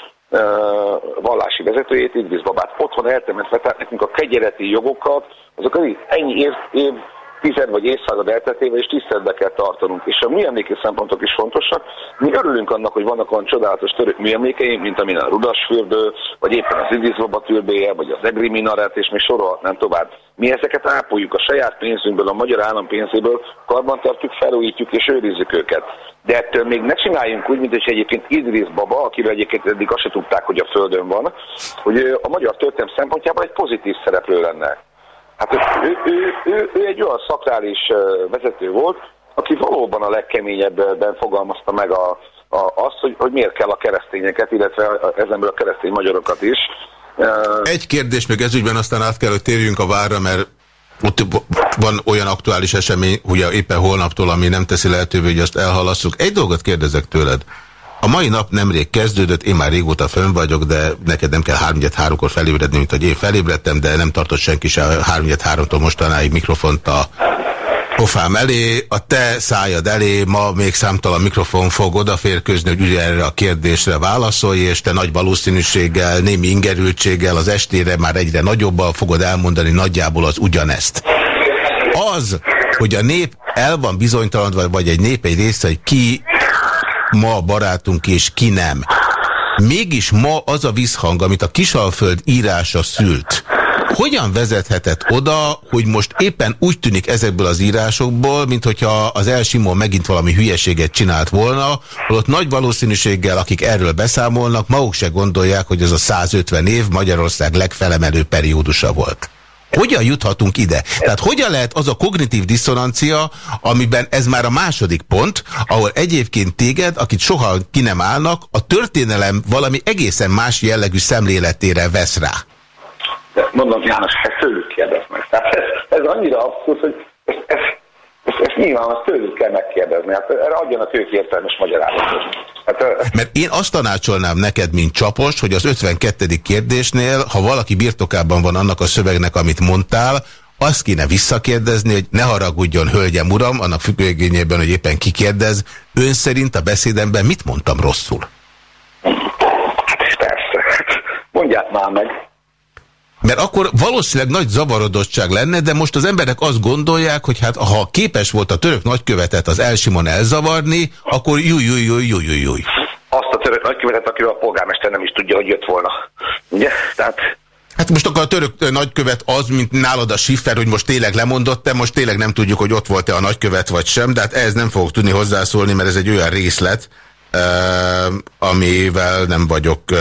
Speaker 4: vallási vezetőjét, Idris Babát. Otthon eltemetve, tehát nekünk a kegyeleti jogokat, azok ennyi év, év tized vagy évszázad elteltével és tiszteletbe kell tartanunk. És a műemléki szempontok is fontosak. Mi örülünk annak, hogy vannak olyan csodálatos török műemlékeink, mint amilyen a Rudasfürdő, vagy éppen az Idizbaba türbéje, vagy az Egri Minaret, és még sorolhatnám tovább. Mi ezeket ápoljuk a saját pénzünkből, a magyar állam pénzéből, karbantartjuk, felújítjuk és őrizzük őket. De ettől még ne csináljunk úgy, mint hogy egyébként Idris Baba, akiről egyébként eddig azt se tudták, hogy a Földön van, hogy a magyar történelem szempontjából egy pozitív szereplő lenne. Hát ő, ő, ő, ő egy olyan szakrális vezető volt, aki valóban a legkeményebben fogalmazta meg a, a, azt, hogy, hogy miért kell a keresztényeket, illetve ezenből a keresztény magyarokat is.
Speaker 2: Egy kérdés még ezügyben, aztán át kell, hogy térjünk a várra, mert ott van olyan aktuális esemény, ugye éppen holnaptól, ami nem teszi lehetővé, hogy azt elhalasszuk. Egy dolgot kérdezek tőled. A mai nap nemrég kezdődött, én már régóta fönn vagyok, de neked nem kell 3-3-kor felébredni, mint hogy én felébredtem, de nem tartott senki se 3-3-tól mostanáig mikrofont a pofám elé, a te szájad elé, ma még számtalan mikrofon fog odaférkőzni, hogy ugye erre a kérdésre válaszolj, és te nagy valószínűséggel, némi ingerültséggel az estére már egyre nagyobbal fogod elmondani nagyjából az ugyanezt. Az, hogy a nép el van bizonytalan, vagy egy nép egy része, hogy ki ma barátunk és ki nem. Mégis ma az a visszhang, amit a Kisalföld írása szült, hogyan vezethetett oda, hogy most éppen úgy tűnik ezekből az írásokból, mint hogyha az Elsimon megint valami hülyeséget csinált volna, holott nagy valószínűséggel, akik erről beszámolnak, maguk se gondolják, hogy ez a 150 év Magyarország legfelemelő periódusa volt. Hogyan juthatunk ide? Tehát hogyan lehet az a kognitív diszonancia, amiben ez már a második pont, ahol egyébként téged, akit soha ki nem állnak, a történelem valami egészen más jellegű szemléletére vesz rá?
Speaker 4: De mondom, János, ezt tőlük kérdeznek. Tehát ez, ez annyira abszurd, hogy ez, ez, ezt, ezt nyilván azt tőlük kell megkérdezni. Hát erre adjanak ők értelmes magyarázatot.
Speaker 2: Hát, Mert én azt tanácsolnám neked, mint csapos, hogy az 52. kérdésnél, ha valaki birtokában van annak a szövegnek, amit mondtál, azt kéne visszakérdezni, hogy ne haragudjon, hölgyem, uram, annak függőigényében, hogy éppen kikérdez, ön szerint a beszédemben mit mondtam rosszul?
Speaker 4: Hát persze. Mondják már meg.
Speaker 2: Mert akkor valószínűleg nagy zavarodottság lenne, de most az emberek azt gondolják, hogy hát ha képes volt a török nagykövetet az Elsimon elzavarni, akkor júj, júj, júj, júj, júj, júj.
Speaker 4: Azt a török nagykövetet, akivel a polgármester nem is tudja, hogy jött volna. Ugye? Tehát...
Speaker 2: Hát most akkor a török nagykövet az, mint nálad a Schiffer, hogy most tényleg lemondott-e, most tényleg nem tudjuk, hogy ott volt-e a nagykövet vagy sem, de hát ehhez nem fogok tudni hozzászólni, mert ez egy olyan részlet, uh, amivel nem vagyok uh,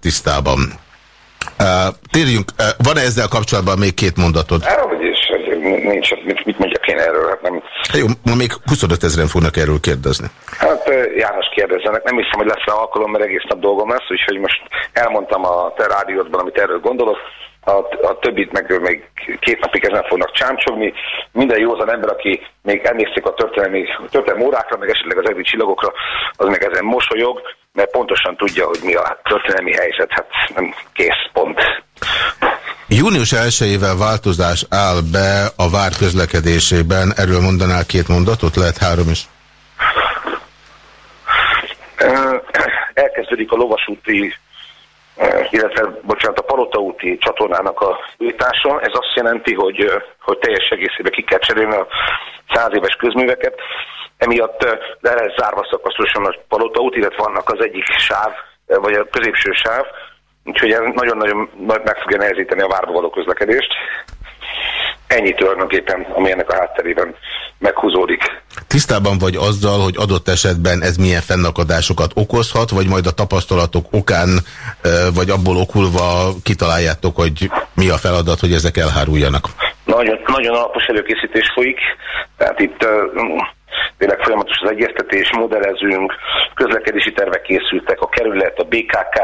Speaker 2: tisztában. Uh, térjünk, uh, van-e ezzel kapcsolatban még két mondatod?
Speaker 4: Hogy is, nincs, mit, mit mondjak én erről? Hát nem...
Speaker 2: Jó, ma még 25 ezeren fognak erről kérdezni.
Speaker 4: Hát János kérdezzenek, nem hiszem, hogy lesz rá alkalom, mert egész nap dolgom lesz, úgyhogy most elmondtam a te rádiódban, amit erről gondolok, a, a többit meg még két napig ezen fognak csámcsogni. Minden józan ember, aki még emlékszik a történelmi, történelmi órákra, meg esetleg az egri csillagokra, az meg ezen mosolyog, mert pontosan tudja, hogy mi a történelmi helyzet. Hát nem kész, pont.
Speaker 2: Június 1-ével változás áll be a vár közlekedésében. Erről mondanál két mondatot? Lehet három is.
Speaker 4: Elkezdődik a lovasúti illetve, bocsánat, a Palota úti csatornának a újítása. Ez azt jelenti, hogy, hogy teljes egészében ki kell cserélni a száz éves közműveket. Emiatt le lesz zárva szakaszosan a Palota út, illetve vannak az egyik sáv, vagy a középső sáv, úgyhogy ez nagyon-nagyon meg fogja nehezíteni a várba való közlekedést. Ennyi tulajdonképpen, ami ennek a hátterében meghúzódik.
Speaker 2: Tisztában vagy azzal, hogy adott esetben ez milyen fennakadásokat okozhat, vagy majd a tapasztalatok okán, vagy abból okulva kitaláljátok, hogy mi a feladat, hogy ezek elháruljanak?
Speaker 4: Nagyon, nagyon alapos előkészítés folyik, tehát itt tényleg folyamatos az egyeztetés, modellezünk, közlekedési tervek készültek, a kerület, a BKK,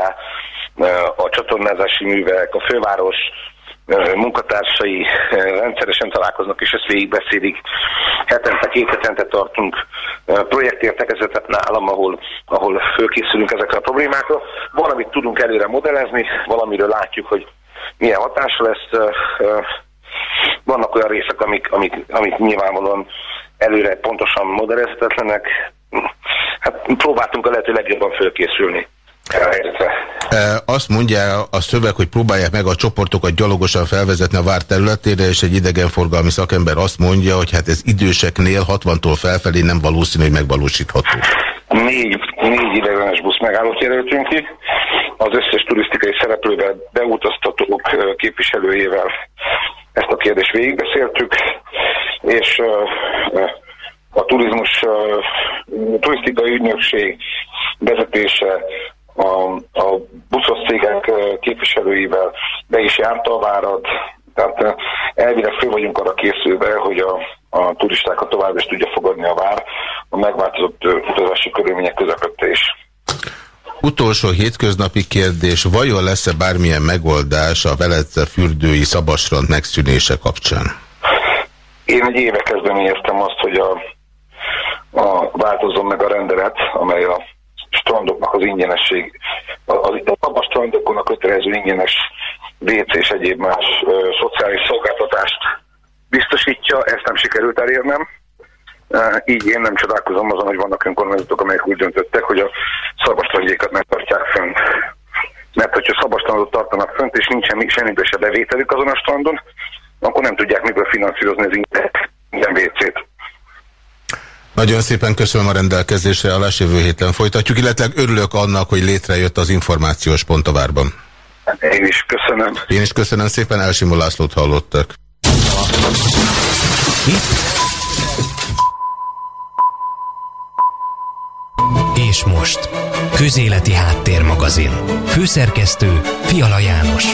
Speaker 4: a csatornázási művek, a főváros, munkatársai rendszeresen találkoznak, és ezt végigbeszélik. Hetente, két hetente tartunk projektértekezetet nálam, ahol, ahol fölkészülünk ezekre a problémákra. Valamit tudunk előre modellezni, valamiről látjuk, hogy milyen hatása lesz. Vannak olyan részek, amik, amik, amik nyilvánvalóan előre pontosan modellezhetetlenek. Hát próbáltunk a lehető legjobban fölkészülni.
Speaker 2: Azt mondja a szöveg, hogy próbálják meg a csoportokat gyalogosan felvezetni a vár területére, és egy idegenforgalmi szakember azt mondja, hogy hát ez időseknél 60-tól felfelé nem valószínű, hogy megvalósítható.
Speaker 4: Négy, négy idegenes busz megállót jelöltünk ki, az összes turisztikai szereplővel, beutaztatók képviselőjével ezt a kérdést végigbeszéltük, és a turizmus, turisztikai ügynökség vezetése a, a buszos cégek képviselőivel be is járt a várat, tehát elvileg fő vagyunk arra készülve, hogy a, a turistákat tovább is tudja fogadni a vár a megváltozott utazási körülmények közepette is.
Speaker 2: Utolsó hétköznapi kérdés, vajon lesz-e bármilyen megoldás a Velence fürdői szabasrant megszűnése kapcsán?
Speaker 4: Én egy éve kezdeményeztem azt, hogy a, a változzon meg a rendelet, amely a strandoknak az ingyenesség, az, a strandokon a kötelező ingyenes WC és egyéb más ö, szociális szolgáltatást biztosítja, ezt nem sikerült elérnem. Uh, így én nem csodálkozom azon, hogy vannak önkormányzatok, amelyek úgy döntöttek, hogy a szabadstrandjékat megtartják fönn. Mert hogyha szabadstrandot tartanak fönt, és nincsen semmiből se bevételük azon a strandon, akkor nem tudják miből finanszírozni az ingyen WC-t.
Speaker 2: Nagyon szépen köszönöm a rendelkezésre, a jövő héten folytatjuk, illetve örülök annak, hogy létrejött az információs pont a várban.
Speaker 4: Én is köszönöm.
Speaker 2: Én is köszönöm szépen, Elsimó Lászlót hallottak.
Speaker 1: És most, Közéleti Háttérmagazin. Főszerkesztő Fiala János.